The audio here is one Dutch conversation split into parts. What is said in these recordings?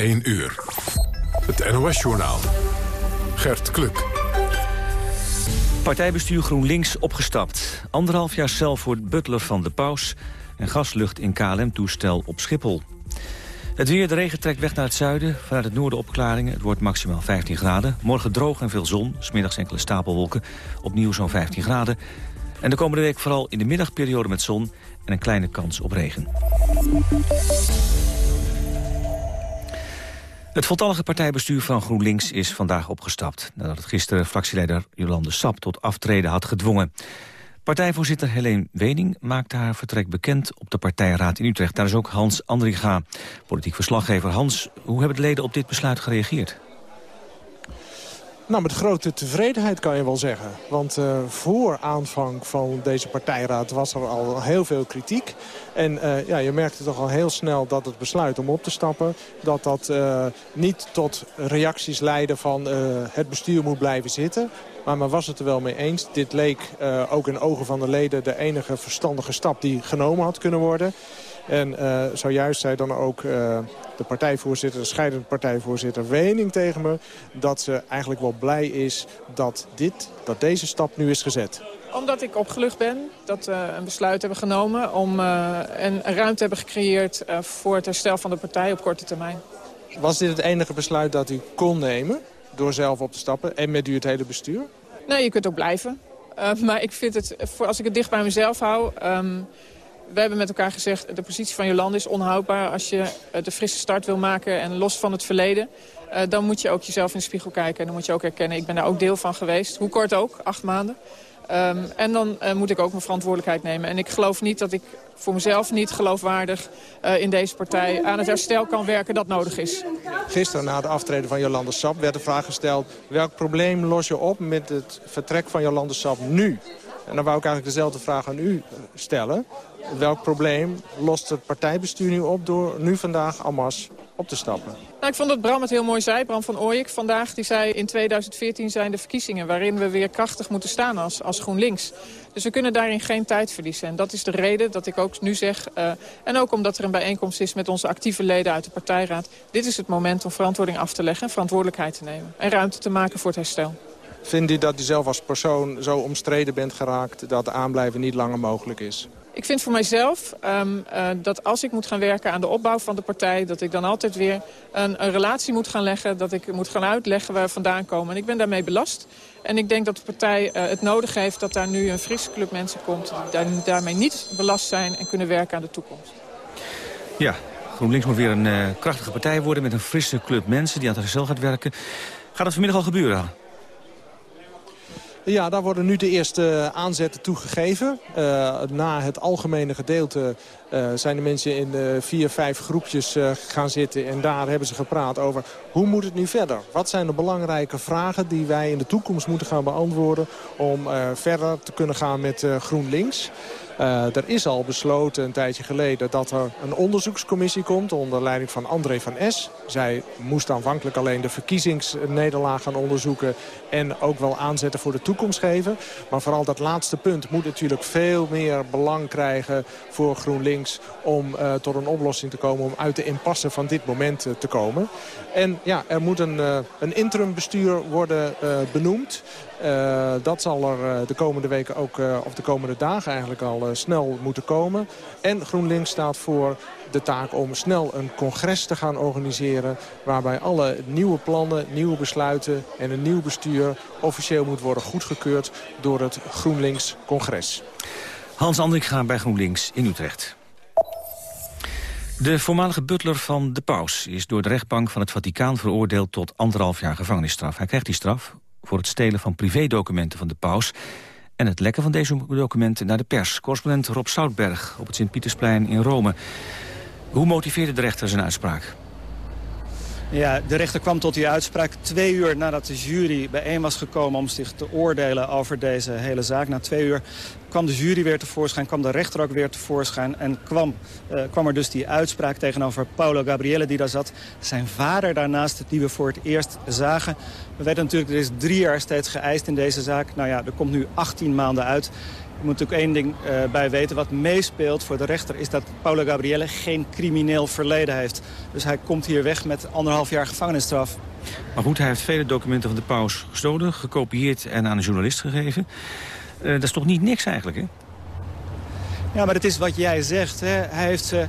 1 uur. Het NOS-journaal. Gert Kluk. Partijbestuur GroenLinks opgestapt. Anderhalf jaar cel voor butler van de paus... en gaslucht in KLM-toestel op Schiphol. Het weer, de regen trekt weg naar het zuiden. Vanuit het noorden opklaringen. Het wordt maximaal 15 graden. Morgen droog en veel zon. Smiddags enkele stapelwolken. Opnieuw zo'n 15 graden. En de komende week vooral in de middagperiode met zon... en een kleine kans op regen. Het voltallige partijbestuur van GroenLinks is vandaag opgestapt... nadat het gisteren fractieleider Jolande Sap tot aftreden had gedwongen. Partijvoorzitter Helene Wening maakte haar vertrek bekend op de partijraad in Utrecht. Daar is ook Hans Andringa, politiek verslaggever. Hans, hoe hebben de leden op dit besluit gereageerd? Nou, met grote tevredenheid kan je wel zeggen. Want uh, voor aanvang van deze partijraad was er al heel veel kritiek. En uh, ja, je merkte toch al heel snel dat het besluit om op te stappen... dat dat uh, niet tot reacties leidde van het bestuur moet blijven zitten. Maar men was het er wel mee eens. Dit leek ook in ogen van de leden de enige verstandige stap die genomen had kunnen worden. En uh, zojuist zei dan ook uh, de partijvoorzitter, de scheidende partijvoorzitter Wening tegen me... dat ze eigenlijk wel blij is dat, dit, dat deze stap nu is gezet omdat ik opgelucht ben dat we een besluit hebben genomen... om uh, een, een, ruimte hebben gecreëerd uh, voor het herstel van de partij op korte termijn. Was dit het enige besluit dat u kon nemen door zelf op te stappen... en met u het hele bestuur? Nee, je kunt ook blijven. Uh, maar ik vind het, voor, als ik het dicht bij mezelf hou... Um, we hebben met elkaar gezegd, de positie van Jolande is onhoudbaar. Als je de frisse start wil maken en los van het verleden... Uh, dan moet je ook jezelf in de spiegel kijken. En dan moet je ook erkennen, ik ben daar ook deel van geweest. Hoe kort ook, acht maanden. Um, en dan uh, moet ik ook mijn verantwoordelijkheid nemen. En ik geloof niet dat ik voor mezelf niet geloofwaardig in deze partij aan het herstel kan werken dat nodig is. Gisteren na de aftreden van Jolande Sap werd de vraag gesteld... welk probleem los je op met het vertrek van Jolande Sap nu? En dan wou ik eigenlijk dezelfde vraag aan u stellen. Welk probleem lost het partijbestuur nu op door nu vandaag Amas op te stappen? Nou, ik vond dat Bram het heel mooi zei, Bram van Ooyek vandaag. Die zei in 2014 zijn de verkiezingen waarin we weer krachtig moeten staan als, als GroenLinks. Dus we kunnen daarin geen tijd verliezen. En dat is de reden dat ik ook nu zeg, uh, en ook omdat er een bijeenkomst is met onze actieve leden uit de partijraad. Dit is het moment om verantwoording af te leggen en verantwoordelijkheid te nemen. En ruimte te maken voor het herstel. Vindt u dat u zelf als persoon zo omstreden bent geraakt dat aanblijven niet langer mogelijk is? Ik vind voor mijzelf um, uh, dat als ik moet gaan werken aan de opbouw van de partij... dat ik dan altijd weer een, een, relatie moet gaan leggen. Dat ik moet gaan uitleggen waar we vandaan komen. En ik ben daarmee belast. En ik denk dat de partij uh, het nodig heeft dat daar nu een frisse club mensen komt... die daarmee niet belast zijn en kunnen werken aan de toekomst. Ja, GroenLinks moet weer een uh, krachtige partij worden... met een frisse club mensen die aan het herstel gaat werken. Gaat dat vanmiddag al gebeuren? Ja, daar worden nu de eerste aanzetten toegegeven. Uh, na het algemene gedeelte uh, zijn de mensen in uh, vier, vijf groepjes gaan zitten. En daar hebben ze gepraat over hoe moet het nu verder? Wat zijn de belangrijke vragen die wij in de toekomst moeten gaan beantwoorden... om verder te kunnen gaan met GroenLinks? Uh, er is al besloten een tijdje geleden dat er een onderzoekscommissie komt... onder leiding van André van S. Zij moest aanvankelijk alleen de verkiezingsnederlaag gaan onderzoeken... en ook wel aanzetten voor de toekomst geven. Maar vooral dat laatste punt moet natuurlijk veel meer belang krijgen voor GroenLinks... om uh, tot een oplossing te komen, om uit de impasse van dit moment uh, te komen. En ja, er moet een, een interim bestuur worden benoemd... Uh, dat zal er uh, de komende weken ook, uh, of de komende dagen eigenlijk al snel moeten komen. En GroenLinks staat voor de taak om snel een congres te gaan organiseren... waarbij alle nieuwe plannen, nieuwe besluiten en een nieuw bestuur... officieel moet worden goedgekeurd door het GroenLinks-congres. Hans Andringa bij GroenLinks in Utrecht. De voormalige butler van de paus is door de rechtbank van het Vaticaan veroordeeld tot anderhalf jaar gevangenisstraf. Hij krijgt die straf voor het stelen van privédocumenten van de paus... en het lekken van deze documenten naar de pers. Correspondent Rob Soutberg op het Sint-Pietersplein in Rome. Hoe motiveerde de rechter zijn uitspraak? Ja, de rechter kwam tot die uitspraak twee uur nadat de jury bijeen was gekomen om zich te oordelen over deze hele zaak. Na twee uur kwam de jury weer tevoorschijn, kwam de rechter ook weer tevoorschijn... en kwam, uh, kwam er dus die uitspraak tegenover Paolo Gabriele die daar zat. Zijn vader daarnaast, die we voor het eerst zagen. We weten natuurlijk, er is drie jaar steeds geëist in deze zaak. Nou ja, er komt nu 18 maanden uit. Je moet natuurlijk één ding uh, bij weten. Wat meespeelt voor de rechter is dat Paulo Gabriele geen crimineel verleden heeft. Dus hij komt hier weg met anderhalf jaar gevangenisstraf. Maar goed, hij heeft vele documenten van de paus gestolen, gekopieerd en aan een journalist gegeven. Uh, dat is toch niet niks eigenlijk, hè? Ja, maar het is wat jij zegt. Hè. Hij heeft ze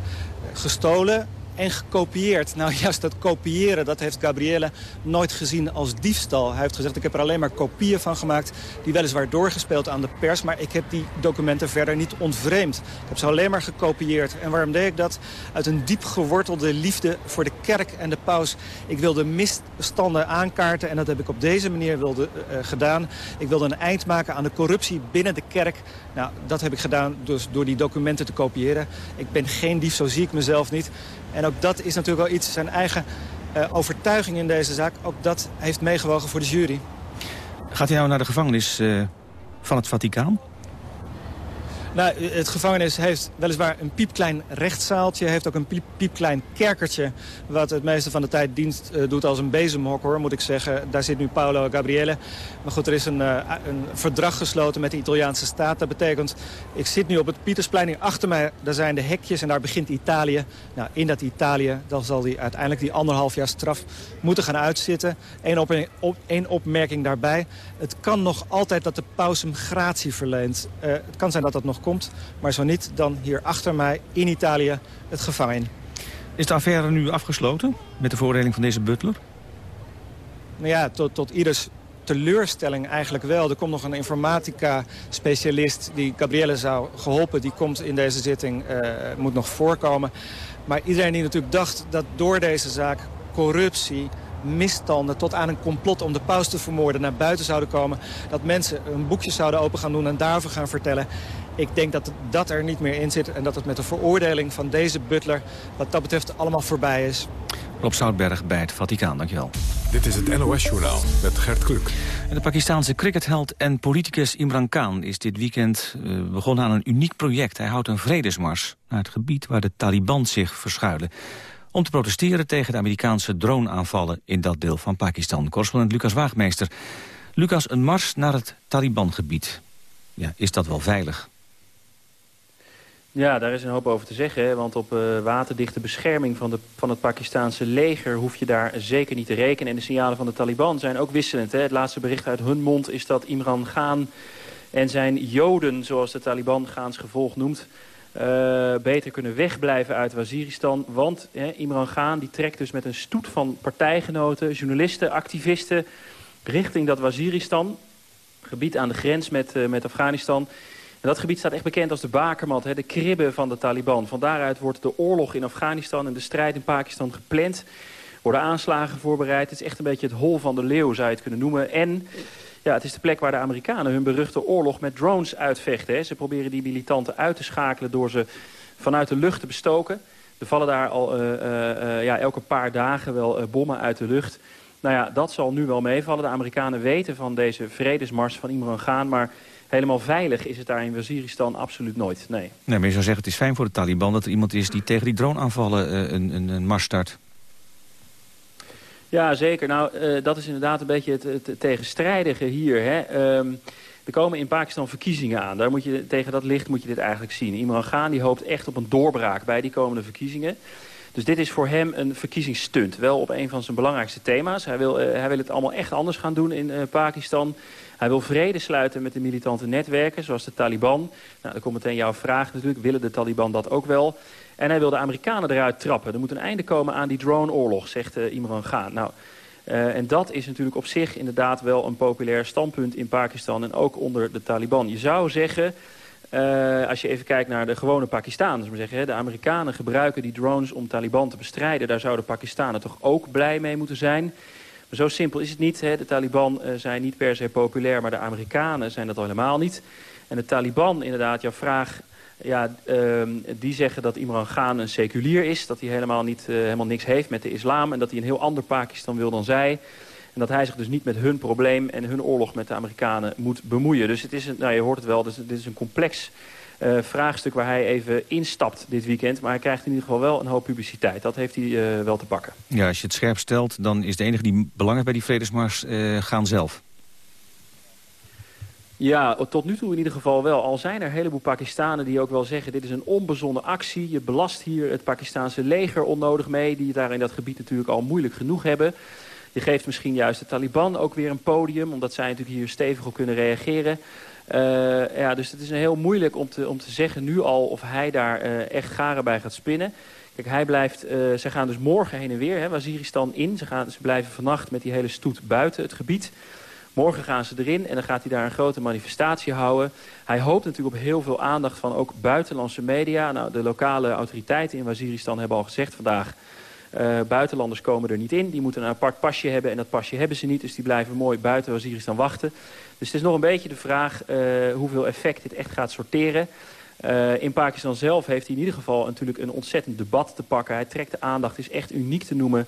gestolen, en gekopieerd. Nou, juist dat kopiëren, dat heeft Gabrielle nooit gezien als diefstal. Hij heeft gezegd, ik heb er alleen maar kopieën van gemaakt... die weliswaar doorgespeeld aan de pers... maar ik heb die documenten verder niet ontvreemd. Ik heb ze alleen maar gekopieerd. En waarom deed ik dat? Uit een diep gewortelde liefde voor de kerk en de paus. Ik wilde misstanden aankaarten en dat heb ik op deze manier wilde, uh, gedaan. Ik wilde een eind maken aan de corruptie binnen de kerk. Nou, dat heb ik gedaan dus door die documenten te kopiëren. Ik ben geen dief, zo zie ik mezelf niet. Ook dat is natuurlijk wel iets, zijn eigen uh, overtuiging in deze zaak... ook dat heeft meegewogen voor de jury. Gaat hij nou naar de gevangenis uh, van het Vaticaan? Nou, het gevangenis heeft weliswaar een piepklein rechtszaaltje. heeft ook een piep, piepklein kerkertje. Wat het meeste van de tijd dienst uh, doet als een bezemhok, hoor, moet ik zeggen. Daar zit nu Paolo Gabriele. Maar goed, er is een, uh, een verdrag gesloten met de Italiaanse staat. Dat betekent, ik zit nu op het Pietersplein. Hier achter mij, daar zijn de hekjes en daar begint Italië. Nou, in dat Italië, dan zal hij uiteindelijk die anderhalf jaar straf moeten gaan uitzitten. Eén op, opmerking daarbij. Het kan nog altijd dat de paus hem gratie verleent. Uh, het kan zijn dat dat nog komt. Maar zo niet, dan hier achter mij in Italië het gevangen. Is de affaire nu afgesloten met de veroordeling van deze butler? Nou ja, tot, tot ieders teleurstelling eigenlijk wel. Er komt nog een informatica-specialist die Gabrielle zou geholpen. Die komt in deze zitting, uh, moet nog voorkomen. Maar iedereen die natuurlijk dacht dat door deze zaak corruptie misstanden tot aan een complot om de paus te vermoorden naar buiten zouden komen. Dat mensen een boekje zouden open gaan doen en daarover gaan vertellen. Ik denk dat dat er niet meer in zit en dat het met de veroordeling van deze butler... wat dat betreft allemaal voorbij is. Rob Zoutberg bij het Vaticaan, dankjewel. Dit is het NOS-journaal met Gert Kluk. de Pakistanse cricketheld en politicus Imran Khan is dit weekend uh, begonnen aan een uniek project. Hij houdt een vredesmars naar het gebied waar de Taliban zich verschuilen om te protesteren tegen de Amerikaanse droneaanvallen in dat deel van Pakistan. Correspondent Lucas Waagmeester. Lucas, een mars naar het Taliban-gebied. Ja, is dat wel veilig? Ja, daar is een hoop over te zeggen. Want op uh, waterdichte bescherming van, de, van het Pakistanse leger... hoef je daar zeker niet te rekenen. En de signalen van de Taliban zijn ook wisselend. Hè? Het laatste bericht uit hun mond is dat Imran Khan en zijn joden... zoals de Taliban Gaans gevolg noemt... Uh, beter kunnen wegblijven uit Waziristan. Want Imran Khan die trekt dus met een stoet van partijgenoten, journalisten, activisten... richting dat Waziristan, gebied aan de grens met, uh, met Afghanistan... En dat gebied staat echt bekend als de bakermat, hè, de kribben van de Taliban. Van daaruit wordt de oorlog in Afghanistan en de strijd in Pakistan gepland. Worden aanslagen voorbereid. Het is echt een beetje het hol van de leeuw, zou je het kunnen noemen. En ja, het is de plek waar de Amerikanen hun beruchte oorlog met drones uitvechten. Hè. Ze proberen die militanten uit te schakelen door ze vanuit de lucht te bestoken. Er vallen daar al uh, uh, ja, elke paar dagen wel bommen uit de lucht. Nou ja, dat zal nu wel meevallen. De Amerikanen weten van deze vredesmars van Imran Khan... maar helemaal veilig is het daar in Waziristan absoluut nooit. Nee. nee, maar je zou zeggen het is fijn voor de Taliban dat er iemand is die tegen die droneaanvallen een, een, een mars start. Ja, zeker. Nou, uh, dat is inderdaad een beetje het, tegenstrijdige hier. Hè. Um, er komen in Pakistan verkiezingen aan. Daar moet je, tegen dat licht moet je dit eigenlijk zien. Imran Khan die hoopt echt op een doorbraak bij die komende verkiezingen. Dus dit is voor hem een verkiezingsstunt. Wel op een van zijn belangrijkste thema's. Hij wil, uh, hij wil het allemaal echt anders gaan doen in uh, Pakistan. Hij wil vrede sluiten met de militante netwerken, zoals de Taliban. Nou, dan komt meteen jouw vraag natuurlijk. Willen de Taliban dat ook wel? En hij wil de Amerikanen eruit trappen. Er moet een einde komen aan die drone-oorlog, zegt uh, Imran Khan. Nou, en dat is natuurlijk op zich inderdaad wel een populair standpunt in Pakistan... en ook onder de Taliban. Je zou zeggen... Uh, als je even kijkt naar de gewone Pakistanen, maar zeggen, hè, de Amerikanen gebruiken die drones om Taliban te bestrijden. Daar zouden Pakistanen toch ook blij mee moeten zijn. Maar zo simpel is het niet. Hè. De Taliban uh, zijn niet per se populair, maar de Amerikanen zijn dat al helemaal niet. En de Taliban, inderdaad, jouw vraag... Ja, uh, die zeggen dat Imran Khan een seculier is. Dat hij helemaal, niet, uh, helemaal niks heeft met de islam. En dat hij een heel ander Pakistan wil dan zij. En dat hij zich dus niet met hun probleem en hun oorlog met de Amerikanen moet bemoeien. Dus het is een, nou, je hoort het wel, dus dit is een complex uh, vraagstuk waar hij even instapt dit weekend. Maar hij krijgt in ieder geval wel een hoop publiciteit. Dat heeft hij uh, wel te pakken. Ja, als je het scherp stelt, dan is de enige die belangrijk bij die vredesmars uh, gaan zelf. Ja, tot nu toe in ieder geval wel. Al zijn er een heleboel Pakistanen die ook wel zeggen... dit is een onbezonnen actie. Je belast hier het Pakistaanse leger onnodig mee... die het daar in dat gebied natuurlijk al moeilijk genoeg hebben. Je geeft misschien juist de Taliban ook weer een podium... omdat zij natuurlijk hier stevig op kunnen reageren. Uh, ja, dus het is heel moeilijk om te, om te zeggen nu al of hij daar uh, echt garen bij gaat spinnen. Kijk, hij blijft, uh, ze gaan dus morgen heen en weer, hè, Waziristan in. Ze, gaan, ze blijven vannacht met die hele stoet buiten het gebied. Morgen gaan ze erin en dan gaat hij daar een grote manifestatie houden. Hij hoopt natuurlijk op heel veel aandacht van ook buitenlandse media. Nou, de lokale autoriteiten in Waziristan hebben al gezegd vandaag... Uh, buitenlanders komen er niet in. Die moeten een apart pasje hebben en dat pasje hebben ze niet. Dus die blijven mooi buiten Waziristan wachten. Dus het is nog een beetje de vraag uh, hoeveel effect dit echt gaat sorteren. Uh, in Pakistan zelf heeft hij in ieder geval natuurlijk een ontzettend debat te pakken. Hij trekt de aandacht, is echt uniek te noemen.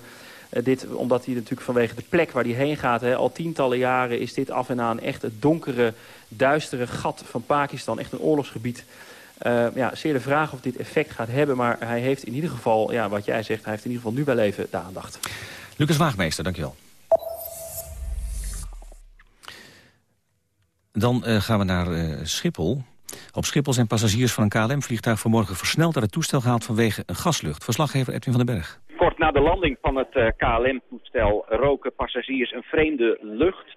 Dit, omdat hij natuurlijk vanwege de plek waar hij heen gaat... Hè, al tientallen jaren is dit af en aan echt het donkere, duistere gat van Pakistan. Echt een oorlogsgebied. Uh, ja, zeer de vraag of dit effect gaat hebben. Maar hij heeft in ieder geval, ja, wat jij zegt... hij heeft in ieder geval nu wel even de aandacht. Lucas Waagmeester, dankjewel. Dan uh, gaan we naar uh, Schiphol. Op Schiphol zijn passagiers van een KLM-vliegtuig vanmorgen versneld uit het toestel gehaald vanwege een gaslucht. Verslaggever Edwin van den Berg. Kort na de landing van het uh, KLM-toestel roken passagiers een vreemde lucht.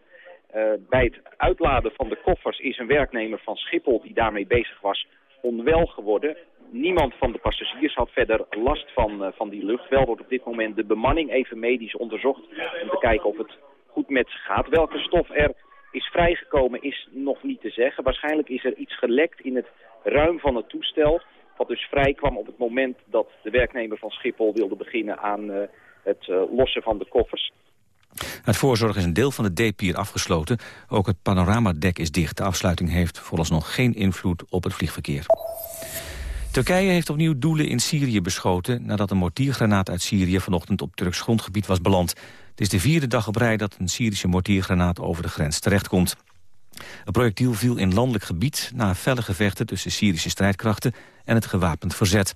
Uh, bij het uitladen van de koffers is een werknemer van Schiphol die daarmee bezig was onwel geworden. Niemand van de passagiers had verder last van, uh, van die lucht. Wel wordt op dit moment de bemanning even medisch onderzocht om te kijken of het goed met ze gaat. Welke stof er is vrijgekomen is nog niet te zeggen. Waarschijnlijk is er iets gelekt in het ruim van het toestel... wat dus vrij kwam op het moment dat de werknemer van Schiphol wilde beginnen aan uh, het uh, lossen van de koffers. Uit voorzorg is een deel van de D-pier afgesloten. Ook het panoramadek is dicht. De afsluiting heeft vooralsnog geen invloed op het vliegverkeer. Turkije heeft opnieuw doelen in Syrië beschoten... nadat een mortiergranaat uit Syrië vanochtend op Turks grondgebied was beland. Het is de vierde dag op rij dat een Syrische mortiergranaat over de grens terechtkomt. Het projectiel viel in landelijk gebied na felle gevechten tussen Syrische strijdkrachten en het gewapend verzet.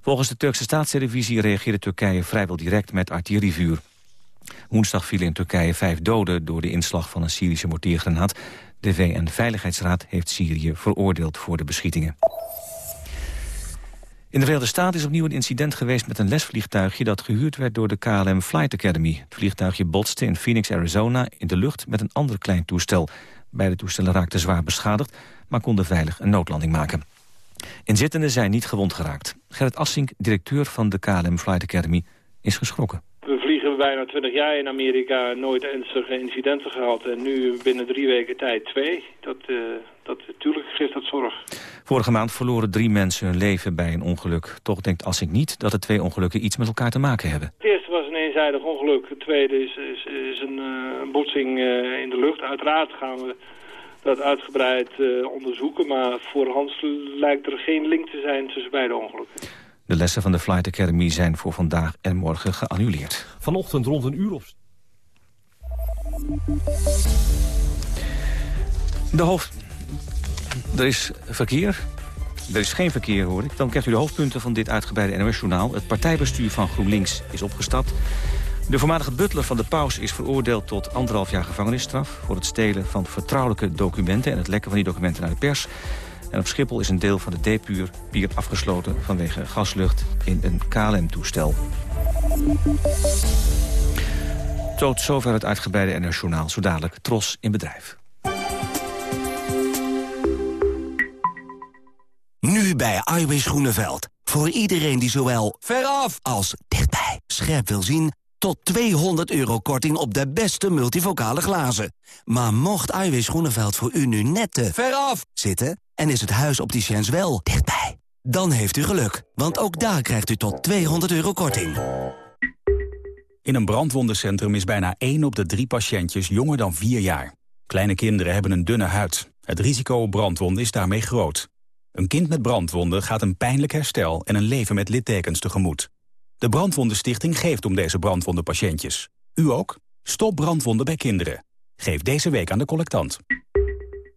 Volgens de Turkse staatstelevisie reageerde Turkije vrijwel direct met artillerievuur. Woensdag vielen in Turkije vijf doden door de inslag van een Syrische mortiergranaat. De VN-veiligheidsraad heeft Syrië veroordeeld voor de beschietingen. In de Verenigde Staten is opnieuw een incident geweest met een lesvliegtuigje dat gehuurd werd door de KLM Flight Academy. Het vliegtuigje botste in Phoenix, Arizona in de lucht met een ander klein toestel. Beide toestellen raakten zwaar beschadigd, maar konden veilig een noodlanding maken. Inzittenden zijn niet gewond geraakt. Gerrit Assink, directeur van de KLM Flight Academy, is geschrokken. Bijna 20 jaar in Amerika, nooit ernstige incidenten gehad. En nu binnen drie weken tijd twee. Dat, uh, dat, natuurlijk geeft dat zorg. Vorige maand verloren drie mensen hun leven bij een ongeluk. Toch denkt Assink niet dat de twee ongelukken iets met elkaar te maken hebben. Het eerste was een eenzijdig ongeluk. Het tweede is, is, is een, uh, een botsing uh, in de lucht. Uiteraard gaan we dat uitgebreid onderzoeken. Maar voorhands lijkt er geen link te zijn tussen beide ongelukken. De lessen van de Flight Academy zijn voor vandaag en morgen geannuleerd. Vanochtend rond een uur of... De hoofd... Er is verkeer. Er is geen verkeer, hoor ik. Dan krijgt u de hoofdpunten van dit uitgebreide NOS-journaal. Het partijbestuur van GroenLinks is opgestapt. De voormalige butler van de paus is veroordeeld tot anderhalf jaar gevangenisstraf... voor het stelen van vertrouwelijke documenten en het lekken van die documenten naar de pers. En op Schiphol is een deel van de D-puur pier afgesloten vanwege gaslucht in een KLM-toestel. Tot zover het uitgebreide NOS-journaal. Zo dadelijk Tros in bedrijf. Nu bij Iwis Groeneveld. Voor iedereen die zowel veraf als dichtbij scherp wil zien... tot 200 euro korting op de beste multivocale glazen. Maar mocht Iwis Groeneveld voor u nu net te veraf zitten... en is het huis opticiens wel dichtbij... dan heeft u geluk, want ook daar krijgt u tot 200 euro korting. In een brandwondencentrum is bijna 1 op de 3 patiëntjes jonger dan 4 jaar. Kleine kinderen hebben een dunne huid. Het risico op brandwonden is daarmee groot. Een kind met brandwonden gaat een pijnlijk herstel en een leven met littekens tegemoet. De Brandwondenstichting geeft om deze brandwondenpatiëntjes. U ook? Stop brandwonden bij kinderen. Geef deze week aan de collectant.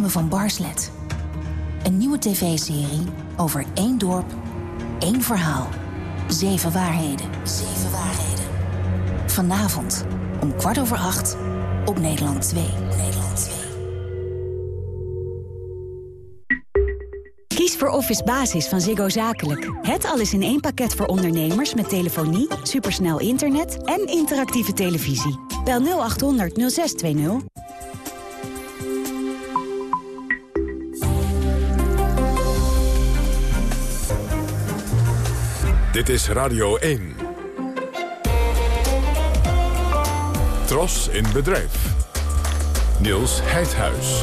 van Barslet. Een nieuwe tv-serie over één dorp, één verhaal. Zeven waarheden. Zeven waarheden. Vanavond om kwart over acht op Nederland 2. Nederland 2. Kies voor Office Basis van Ziggo Zakelijk. Het alles in één pakket voor ondernemers met telefonie, supersnel internet en interactieve televisie. Bel 0800 0620. Dit is Radio 1. Tros in bedrijf. Niels Heidhuis.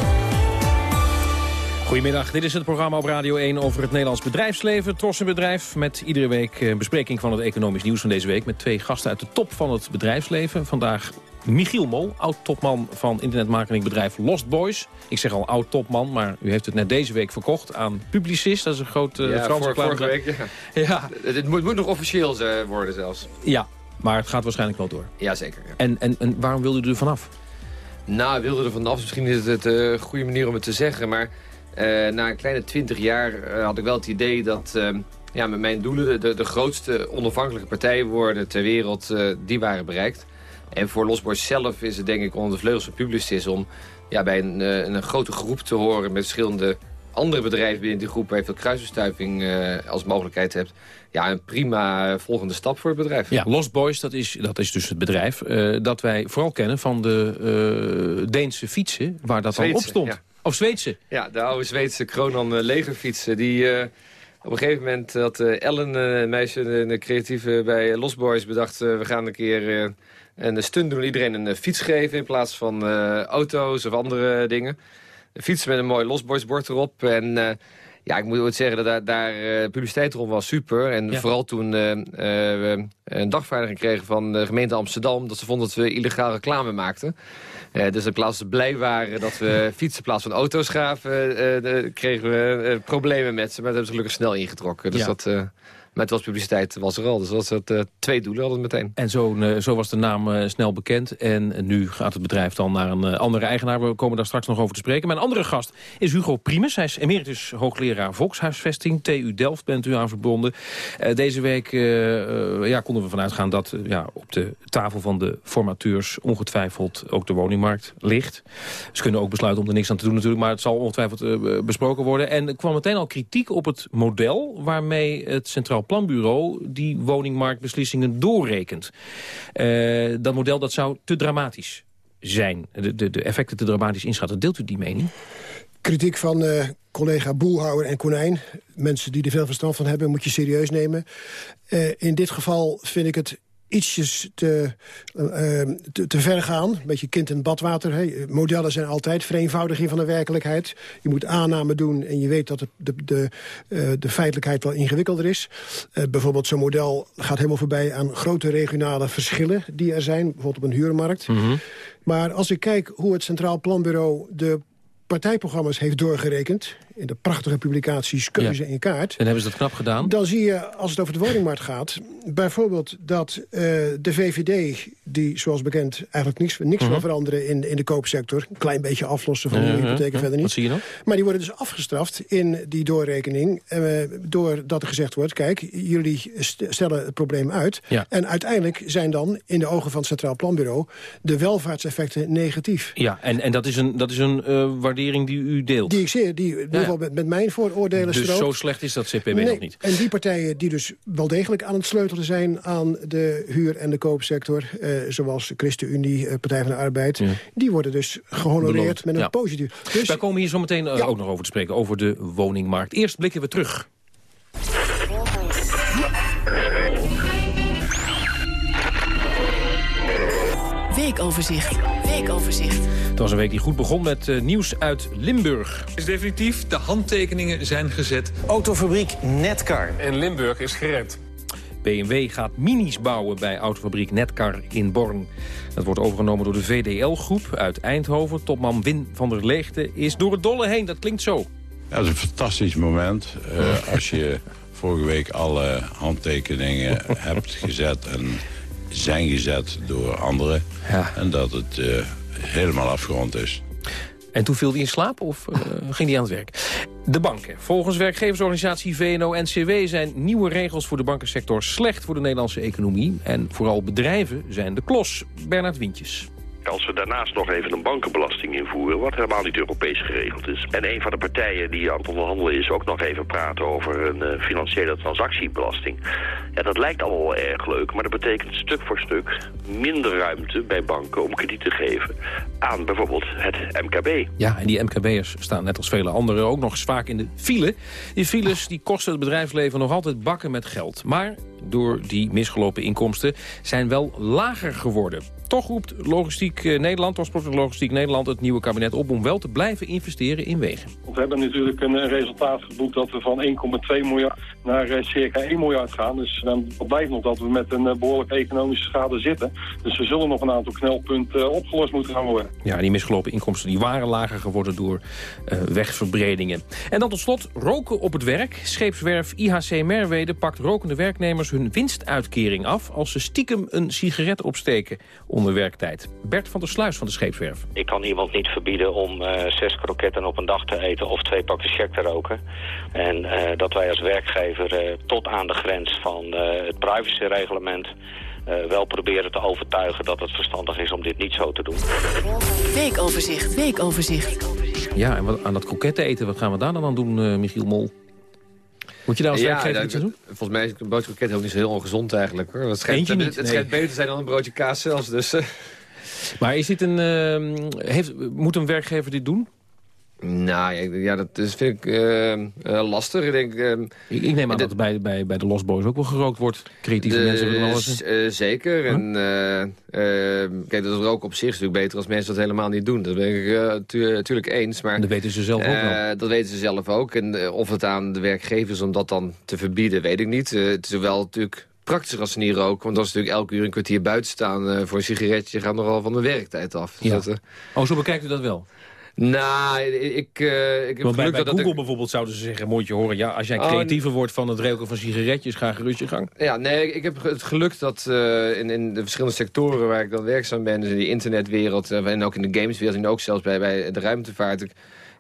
Goedemiddag, dit is het programma op Radio 1 over het Nederlands bedrijfsleven. Tros in bedrijf met iedere week een bespreking van het economisch nieuws van deze week... met twee gasten uit de top van het bedrijfsleven. Vandaag Michiel Mol, oud-topman van internetmarketingbedrijf Lost Boys. Ik zeg al oud-topman, maar u heeft het net deze week verkocht aan Publicis. Dat is een groot uh, ja, voor, vorige week, ja. ja. Het moet, moet nog officieel uh, worden zelfs. Ja, maar het gaat waarschijnlijk wel door. Jazeker. Ja. En, en, en waarom wilde u er vanaf? Nou, wilde er vanaf. Misschien is het een uh, goede manier om het te zeggen, maar... na een kleine twintig jaar had ik wel het idee dat ehm, ja, met mijn doelen... De, de, grootste onafhankelijke partij worden ter wereld, die waren bereikt. En voor Losboys zelf is het denk ik onder de vleugels van Publicis... om ja, bij een, een grote groep te horen met verschillende andere bedrijven binnen die groep... waar je veel kruisbestuiving uh, als mogelijkheid hebt... ja, een prima volgende stap voor het bedrijf. Ja, Lost Boys, dat is, dat is dus het bedrijf... Uh, dat wij vooral kennen van de uh, Deense fietsen... waar dat Zweedse, al op stond. Ja. Of Zweedse. Ja, de oude Zweedse Kronan legerfietsen... die op een gegeven moment had Ellen, een meisje, een creatieve bij Lost Boys... bedacht, we gaan een keer en stunt doen iedereen een fiets geven in plaats van auto's of andere dingen. Een fiets met een mooi losboysbord erop. En ja, ik moet zeggen dat daar, daar uh, publiciteit rond was super. En ja. vooral toen we een dagvaarding kregen van de gemeente Amsterdam... dat ze vonden dat we illegaal reclame maakten. dus in plaats ze blij waren dat we fietsen in plaats van auto's gaven... kregen we problemen met ze. Maar dat hebben ze gelukkig snel ingetrokken. Dus ja. dat... Maar het was publiciteit was er al. Dus dat was het uh, twee doelen hadden meteen. En zo, uh, zo was de naam uh, snel bekend. En nu gaat het bedrijf dan naar een andere eigenaar. We komen daar straks nog over te spreken. Mijn andere gast is Hugo Primus. Hij is emeritus hoogleraar volkshuisvesting. TU Delft bent u aan verbonden. deze week ja, konden we vanuit gaan dat ja, op de tafel van de formateurs... ongetwijfeld ook de woningmarkt ligt. Ze kunnen ook besluiten om er niks aan te doen natuurlijk. Maar het zal ongetwijfeld besproken worden. En er kwam meteen al kritiek op het model... waarmee het Centraal Planbureau die woningmarktbeslissingen doorrekent. Uh, dat model dat zou te dramatisch zijn. De, de, de effecten te dramatisch inschatten. Deelt u die mening? Kritiek van uh, collega Boelhouwer en Konijn. Mensen die er veel verstand van hebben, moet je serieus nemen. Uh, in dit geval vind ik het ietsjes te, uh, te, te, ver gaan. Een beetje kind in badwater. Hè. Modellen zijn altijd vereenvoudiging van de werkelijkheid. Je moet aanname doen en je weet dat de, de, de, uh, de feitelijkheid wel ingewikkelder is. Uh, bijvoorbeeld zo'n model gaat helemaal voorbij aan grote regionale verschillen die er zijn. Bijvoorbeeld op een huurmarkt. Mhm. Mm -hmm. Maar als ik kijk hoe het Centraal Planbureau de partijprogramma's heeft doorgerekend... in de prachtige publicaties Keuze ja. in Kaart... En hebben ze dat knap gedaan? Dan zie je, als het over de woningmarkt gaat... bijvoorbeeld dat uh, de VVD, die zoals bekend eigenlijk niks, niks Mhm. wil veranderen... In, in de koopsector, een klein beetje aflossen van de uh -huh. hypotheken ja. verder niet. Wat zie je dan? Maar die worden dus afgestraft in die doorrekening... Uh, doordat er gezegd wordt, kijk, jullie st stellen het probleem uit... Ja. en uiteindelijk zijn dan, in de ogen van het Centraal Planbureau... de welvaartseffecten negatief. Ja, en, en dat is een, dat is een uh, waardering die u deelt? Die ik zeer, die geval met, met mijn vooroordelen Dus strookt. zo slecht is dat CPB nee. nog niet? En die partijen die dus wel degelijk aan het sleutelen zijn... aan de huur- en de koopsector, uh, zoals ChristenUnie, uh, Partij van de Arbeid... Ja. die worden dus gehonoreerd Beloond. met een ja. positief. Dus, Wij komen hier zo meteen uh, ja. ook nog over te spreken, over de woningmarkt. Eerst blikken we terug. Weekoverzicht. Weekoverzicht. Het was een week die goed begon met uh, nieuws uit Limburg. Is definitief, de handtekeningen zijn gezet. Autofabriek Netcar. In Limburg is gered. BMW gaat minis bouwen bij autofabriek Netcar in Born. Dat wordt overgenomen door de VDL-groep uit Eindhoven. Topman Win van der Leegte is door het dolle heen. Dat klinkt zo. Ja, dat is een fantastisch moment. Uh, als je vorige week alle handtekeningen hebt gezet... en zijn gezet door anderen. Ja. En dat het uh, helemaal afgerond is. En toen viel hij in slaap of uh, ging hij aan het werk? De banken. Volgens werkgeversorganisatie VNO-NCW zijn nieuwe regels voor de bankensector slecht voor de Nederlandse economie. En vooral bedrijven zijn de klos. Bernard Wintjes. Als we daarnaast nog even een bankenbelasting invoeren, wat helemaal niet Europees geregeld is. En een van de partijen die aan het onderhandelen is ook nog even praten over een uh, financiële transactiebelasting. Ja, dat lijkt allemaal wel erg leuk, maar dat betekent stuk voor stuk minder ruimte bij banken om krediet te geven aan bijvoorbeeld het MKB. Ja, en die MKB'ers staan net als vele anderen ook nog eens vaak in de file. Die files die kosten het bedrijfsleven nog altijd bakken met geld. Maar door die misgelopen inkomsten zijn wel lager geworden. Toch roept Logistiek eh, Nederland, Transport en Logistiek Nederland... het nieuwe kabinet op om wel te blijven investeren in wegen. We hebben natuurlijk een resultaat geboekt dat we van 1,2 miljard naar uh, circa 1 miljard gaan. Dus dan blijft nog dat we met een behoorlijke economische schade zitten. Dus er zullen nog een aantal knelpunten opgelost moeten gaan worden. Ja, die misgelopen inkomsten die waren lager geworden door wegverbredingen. En dan tot slot roken op het werk. Scheepswerf IHC Merwede pakt rokende werknemers hun winstuitkering af... als ze stiekem een sigaret opsteken onder werktijd. Bert van der Sluis van de Scheepswerf. Ik kan iemand niet verbieden om uh, zes kroketten op een dag te eten of twee pakken check te roken. En uh, dat wij als werkgever uh, tot aan de grens van het privacyreglement wel proberen te overtuigen dat het verstandig is om dit niet zo te doen. Weekoverzicht, weekoverzicht. Ja, en wat, aan dat kroketten eten, wat gaan we daar dan aan doen, Michiel Mol? Moet je daar als ja, iets aan doen? Volgens mij is een broodje kroket ook niet zo heel ongezond eigenlijk. Hoor. Het schijnt, niet, het, schijnt beter te zijn dan een broodje kaas zelfs. Dus, Maar is dit een, uh, heeft, moet een werkgever dit doen? Nou ja, dat is, vind ik uh, uh, lastig. Ik, denk, uh, ik, ik, neem aan dat bij, bij, bij de Lost Boys ook wel gerookt wordt. Creatieve de, mensen willen alles. zeker. Huh? En, kijk, dat roken op zich is natuurlijk beter als mensen dat helemaal niet doen. Dat ben ik natuurlijk eens. Maar, dat weten ze zelf ook wel. Dat weten ze zelf ook. En of het aan de werkgever is om dat dan te verbieden, weet ik niet. het is wel natuurlijk praktischer als ze niet roken. Want dat is natuurlijk elke uur een kwartier buiten staan voor een sigaretje... gaat nogal van de werktijd af. Ja. Dus dat, oh, zo bekijkt u dat wel? Nou, ik, uh, ik heb Want bij, bij dat Google bijvoorbeeld zouden ze zeggen, moet je horen... ja, als jij oh, creatiever wordt van het roken van sigaretjes, ga gerust je gang. Ja, nee, ik heb het geluk dat uh, in, in de verschillende sectoren waar ik dan werkzaam ben... dus in die internetwereld uh, en ook in de gameswereld... en ook zelfs bij, bij de ruimtevaart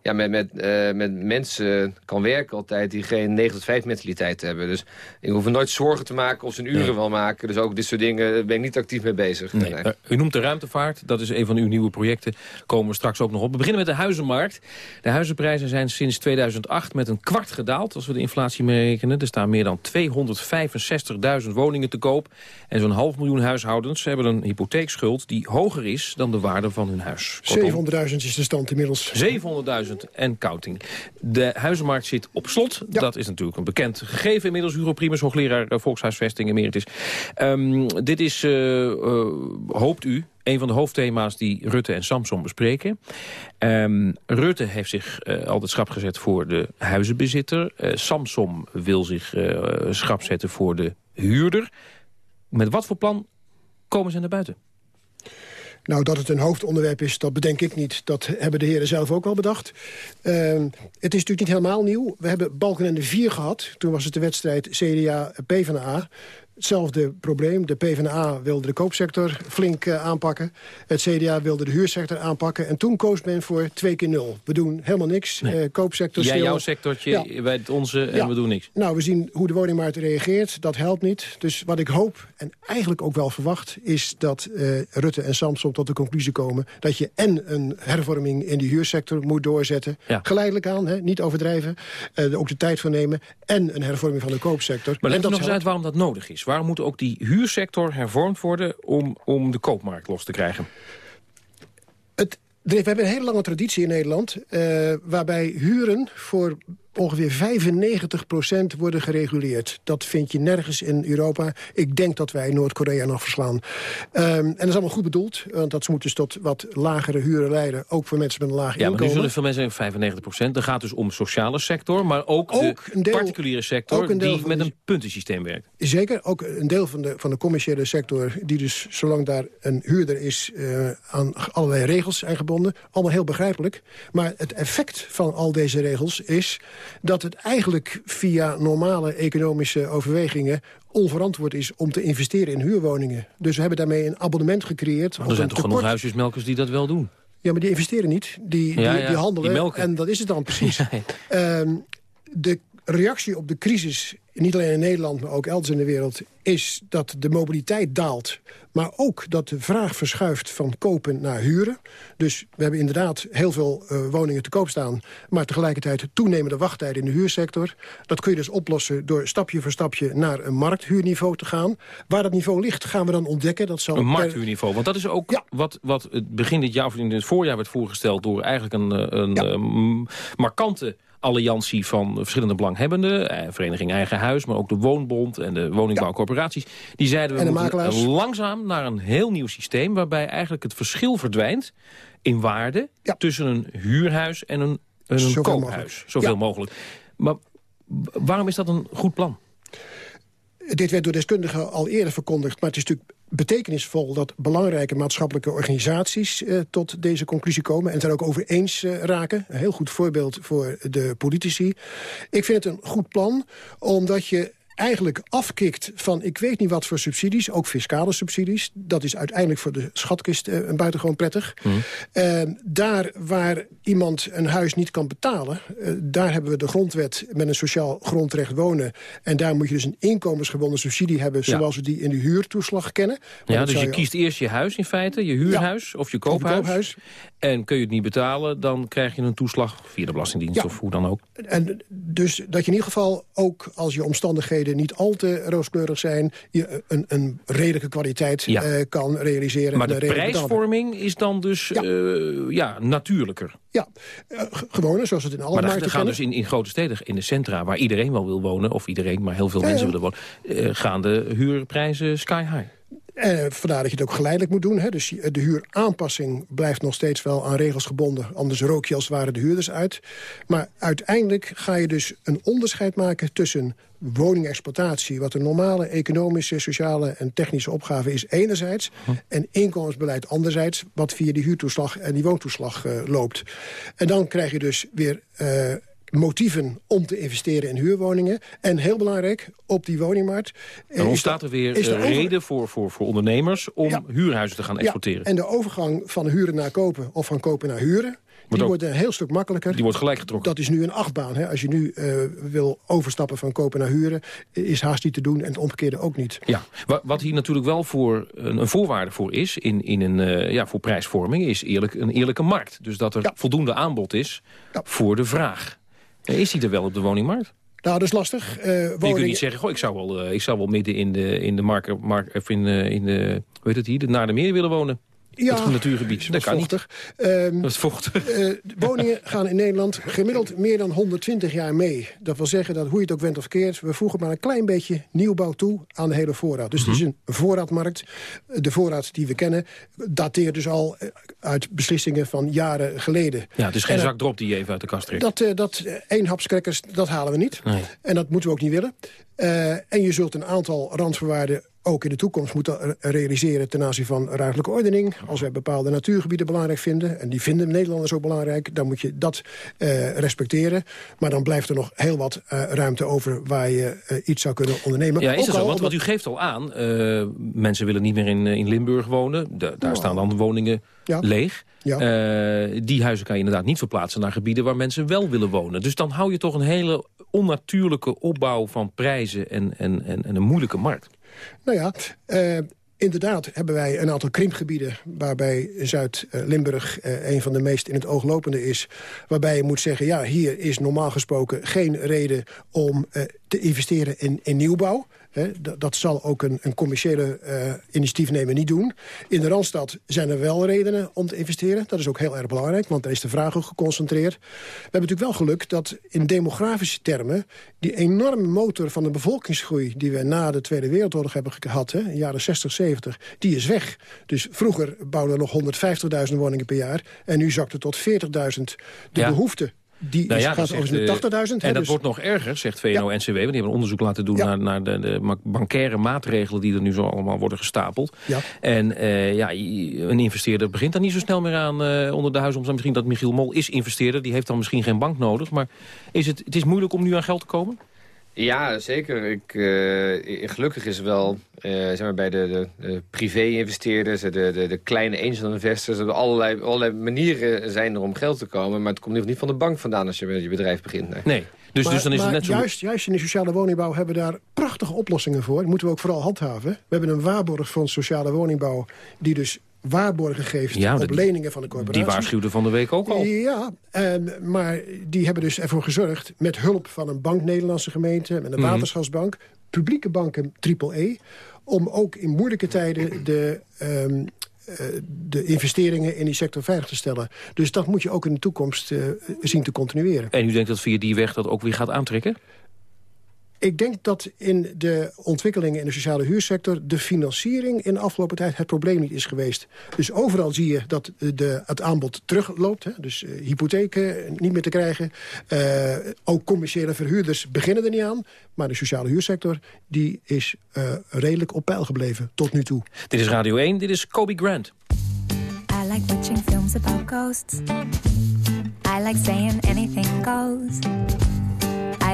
ja, met, met, uh, met mensen kan werken altijd die geen 9 tot 5 mentaliteit hebben. Dus ik hoef me nooit zorgen te maken of ze een uren nee. wel maken. Dus ook dit soort dingen ben ik niet actief mee bezig. Nee. Nee. Uh, u noemt de ruimtevaart, dat is een van uw nieuwe projecten. Komen we straks ook nog op. We beginnen met de huizenmarkt. De huizenprijzen zijn sinds 2008 met een kwart gedaald, als we de inflatie meerekenen. Er staan meer dan 265.000 woningen te koop. En zo'n half miljoen huishoudens hebben een hypotheekschuld die hoger is dan de waarde van hun huis. 700.000 is de stand inmiddels. 700.000 en Kouting. De huizenmarkt zit op slot. Ja. Dat is natuurlijk een bekend gegeven inmiddels. Hugo Primus, hoogleraar uh, Volkshuisvesting emeritus. Um, dit is, uh, uh, hoopt u, een van de hoofdthema's die Rutte en Samson bespreken. Um, Rutte heeft zich uh, altijd schrap gezet voor de huizenbezitter. Uh, Samson wil zich uh, schrap zetten voor de huurder. Met wat voor plan komen ze naar buiten? Nou, dat het een hoofdonderwerp is, dat bedenk ik niet. Dat hebben de heren zelf ook al bedacht. Uh, het is natuurlijk niet helemaal nieuw. We hebben Balkenende 4 gehad. Toen was het de wedstrijd CDA-PVDA. Hetzelfde probleem. De PvdA wilde de koopsector flink uh, aanpakken. Het CDA wilde de huursector aanpakken. En toen koos men voor 2 keer 0. We doen helemaal niks. Nee. Uh, koopsector Jij jouw sectortje, ja. wij het onze en ja. we doen niks. Nou, we zien hoe de woningmarkt reageert. Dat helpt niet. Dus wat ik hoop, en eigenlijk ook wel verwacht... is dat uh, Rutte en Samson tot de conclusie komen... dat je en een hervorming in de huursector moet doorzetten. Ja. Geleidelijk aan, hè, niet overdrijven. ook de tijd voor nemen. En een hervorming van de koopsector. Maar leg nog eens uit waarom dat nodig is. Waarom moet ook die huursector hervormd worden om, om de koopmarkt los te krijgen? Het, we hebben een hele lange traditie in Nederland... Uh, waarbij huren voor ongeveer 95% worden gereguleerd. Dat vind je nergens in Europa. Ik denk dat wij Noord-Korea nog verslaan. Ehm, en dat is allemaal goed bedoeld. Want dat moet dus tot wat lagere huren leiden. Ook voor mensen met een laag ja, inkomen. Ja, maar nu zullen veel mensen zeggen 95 procent. Dat gaat dus om sociale sector. Maar ook, ook de deel, particuliere sector die met een puntensysteem werkt. Zeker. Ook een deel van de, van de commerciële sector. Die dus, zolang daar een huurder is, uh, aan allerlei regels zijn gebonden. Allemaal heel begrijpelijk. Maar het effect van al deze regels is dat het eigenlijk via normale economische overwegingen onverantwoord is om te investeren in huurwoningen. Dus we hebben daarmee een abonnement gecreëerd. Maar er zijn toch genoeg huisjesmelkers die dat wel doen? Ja, maar die investeren niet. Die, die, die handelen. en dat is het dan precies. um, de reactie op de crisis, niet alleen in Nederland... maar ook elders in de wereld, is dat de mobiliteit daalt. Maar ook dat de vraag verschuift van kopen naar huren. Dus we hebben inderdaad heel veel uh, woningen te koop staan... maar tegelijkertijd toenemende wachttijden in de huursector. Dat kun je dus oplossen door stapje voor stapje naar een markthuurniveau te gaan. Waar dat niveau ligt gaan we dan ontdekken. Dat zal een markthuurniveau, want dat is ook ja. wat, wat het begin dit jaar... of in het voorjaar werd voorgesteld door eigenlijk een, eh, een ja. uh, markante alliantie van verschillende belanghebbenden. Eh, Vereniging Eigen Huis, maar ook de Woonbond en de woningbouwcorporaties. Die zeiden we moeten langzaam naar een heel nieuw systeem... waarbij eigenlijk het verschil verdwijnt in waarde... tussen een huurhuis en een, een Zoveel koophuis. Mogelijk. Zoveel mogelijk. Maar waarom is dat een goed plan? Dit werd door deskundigen al eerder verkondigd, maar het is natuurlijk betekenisvol dat belangrijke maatschappelijke organisaties eh, tot deze conclusie komen en het er ook over eens eh, raken. Een heel goed voorbeeld voor de politici. Ik vind het een goed plan, omdat je eigenlijk afkikt van ik weet niet wat voor subsidies, ook fiscale subsidies. Dat is uiteindelijk voor de schatkist uh, buitengewoon prettig. Mm. Uh, daar waar iemand een huis niet kan betalen, uh, daar hebben we de grondwet met een sociaal grondrecht wonen. En daar moet je dus een inkomensgebonden subsidie hebben, ja. zoals we die in de huurtoeslag kennen. Maar ja, dus je, je kiest eerst je huis in feite, je huurhuis ja. of je koophuis. En kun je het niet betalen, dan krijg je een toeslag via de Belastingdienst ja. of hoe dan ook. En dus dat je in ieder geval ook als je omstandigheden niet al te rooskleurig zijn... je een, een redelijke kwaliteit ja. uh, kan realiseren. Maar de prijsvorming is dan dus ja. Uh, ja natuurlijker. Ja, uh, gewoon zoals het in alle maar markten Maar gaan dus in, in grote steden, in de centra... waar iedereen wel wil wonen, of iedereen, maar heel veel mensen willen wonen... gaan de huurprijzen sky high. Uh, vandaar dat je het ook geleidelijk moet doen. Hè. Dus de huuraanpassing blijft nog steeds wel aan regels gebonden. Anders rook je als het ware de huurders uit. Maar uiteindelijk ga je dus een onderscheid maken tussen woningexploitatie... wat een normale economische, sociale en technische opgave is enerzijds... Hm. en inkomensbeleid anderzijds, wat via die huurtoeslag en die woontoeslag uh, loopt. En dan krijg je dus weer... Uh, motieven om te investeren in huurwoningen. En heel belangrijk, op die woningmarkt... Dan ontstaat er weer er reden voor, voor, voor ondernemers om ja. huurhuizen te gaan exporteren. Ja, en de overgang van huren naar kopen of van kopen naar huren... Die wordt een heel stuk makkelijker. Die wordt gelijk getrokken. Dat is nu een achtbaan. Hè. Als je nu uh, wil overstappen van kopen naar huren... is haast niet te doen en het omgekeerde ook niet. Ja, wat hier natuurlijk wel voor een, een voorwaarde voor is... In, in een, uh, ja, voor prijsvorming, is eerlijk, een eerlijke markt. Dus dat er ja. voldoende aanbod is ja. voor de vraag. Is die er wel op de woningmarkt? Nou, dat is lastig. Uh, woningen... Je kunt niet zeggen, goh, ik, zou wel, uh, ik zou wel midden in de, in de markt, mark, of in, uh, in de, hoe heet het hier, de Naar de Meer willen wonen. Ja, het natuurgebied. Dat, kan vochtig. niet. Um, dat is vochtig. Uh, woningen gaan in Nederland gemiddeld meer dan 120 jaar mee. Dat wil zeggen dat hoe je het ook went of keert... we voegen maar een klein beetje nieuwbouw toe aan de hele voorraad. Dus mm -hmm. het is een voorraadmarkt. De voorraad die we kennen dateert dus al uit beslissingen van jaren geleden. Ja, het is geen en, zak drop die je even uit de kast trekt. Dat, uh, dat één hapskrekkers, dat halen we niet. Nee. En dat moeten we ook niet willen. Uh, en je zult een aantal randvoorwaarden ook in de toekomst moeten realiseren ten aanzien van ruimtelijke ordening. Als wij bepaalde natuurgebieden belangrijk vinden, en die vinden Nederlanders ook belangrijk, dan moet je dat uh, respecteren. Maar dan blijft er nog heel wat uh, ruimte over waar je uh, iets zou kunnen ondernemen. Ja, is dat zo? Want, u geeft al aan, mensen willen niet meer in, in Limburg wonen. De, daar oh. staan dan woningen ja. leeg. Ja. die huizen kan je inderdaad niet verplaatsen naar gebieden waar mensen wel willen wonen. Dus dan hou je toch een hele onnatuurlijke opbouw van prijzen en, en, en, en een moeilijke markt. Nou ja, uh, inderdaad hebben wij een aantal krimpgebieden... waarbij Zuid-Limburg uh, een van de meest in het oog lopende is. Waarbij je moet zeggen, ja, hier is normaal gesproken geen reden om... Te investeren in, in nieuwbouw dat zal ook een, een commerciële uh, initiatiefnemer niet doen. In de Randstad zijn er wel redenen om te investeren. Dat is ook heel erg belangrijk, want daar is de vraag ook geconcentreerd. We hebben natuurlijk wel geluk dat in demografische termen... die enorme motor van de bevolkingsgroei... die we na de Tweede Wereldoorlog hebben gehad, hè, in de jaren 60, 70... die is weg. Dus vroeger bouwden we nog 150.000 woningen per jaar... en nu zakte tot 40.000 de behoefte die nou ja, gaat over met 80.000. En dat dus- wordt nog erger, zegt VNO-NCW. Want die hebben een onderzoek laten doen naar, naar de, de, bankaire maatregelen... die er nu zo allemaal worden gestapeld. Ja. En uh, ja, een investeerder begint daar niet zo snel meer aan uh, onder de huisomstand. Misschien dat Michiel Mol is investeerder. Die heeft dan misschien geen bank nodig. Maar is het, het is moeilijk om nu aan geld te komen? Ja, zeker. Ik, uh, gelukkig is wel uh, zeg maar bij de, de, de privé-investeerders, de, de, de, kleine angel investors... allerlei, allerlei manieren zijn er om geld te komen. Maar het komt niet van de bank vandaan als je met je bedrijf begint. Nee. nee. Dus, dus dan is het net zo... juist, juist in de sociale woningbouw hebben we daar prachtige oplossingen voor. Dat moeten we ook vooral handhaven. We hebben een waarborgfonds sociale woningbouw... die dus waarborgen geeft ja, op leningen van de corporatie. Die waarschuwde van de week ook al. Ja, en, maar die hebben dus ervoor gezorgd... met hulp van een bank Nederlandse gemeente, met een mm waterschapsbank... publieke banken triple E... om ook in moeilijke tijden de... Um, de investeringen in die sector veilig te stellen. Dus dat moet je ook in de toekomst uh, zien te continueren. En u denkt dat via die weg dat ook weer gaat aantrekken? Ik denk dat in de ontwikkelingen in de sociale huursector... de financiering in de afgelopen tijd het probleem niet is geweest. Dus overal zie je dat de, het aanbod terugloopt. Hè? Dus uh, hypotheken niet meer te krijgen. Uh, ook commerciële verhuurders beginnen er niet aan. Maar de sociale huursector die is uh, redelijk op peil gebleven tot nu toe. Dit is Radio 1, dit is Kobe Grant. I like watching films about ghosts. I like saying anything goes.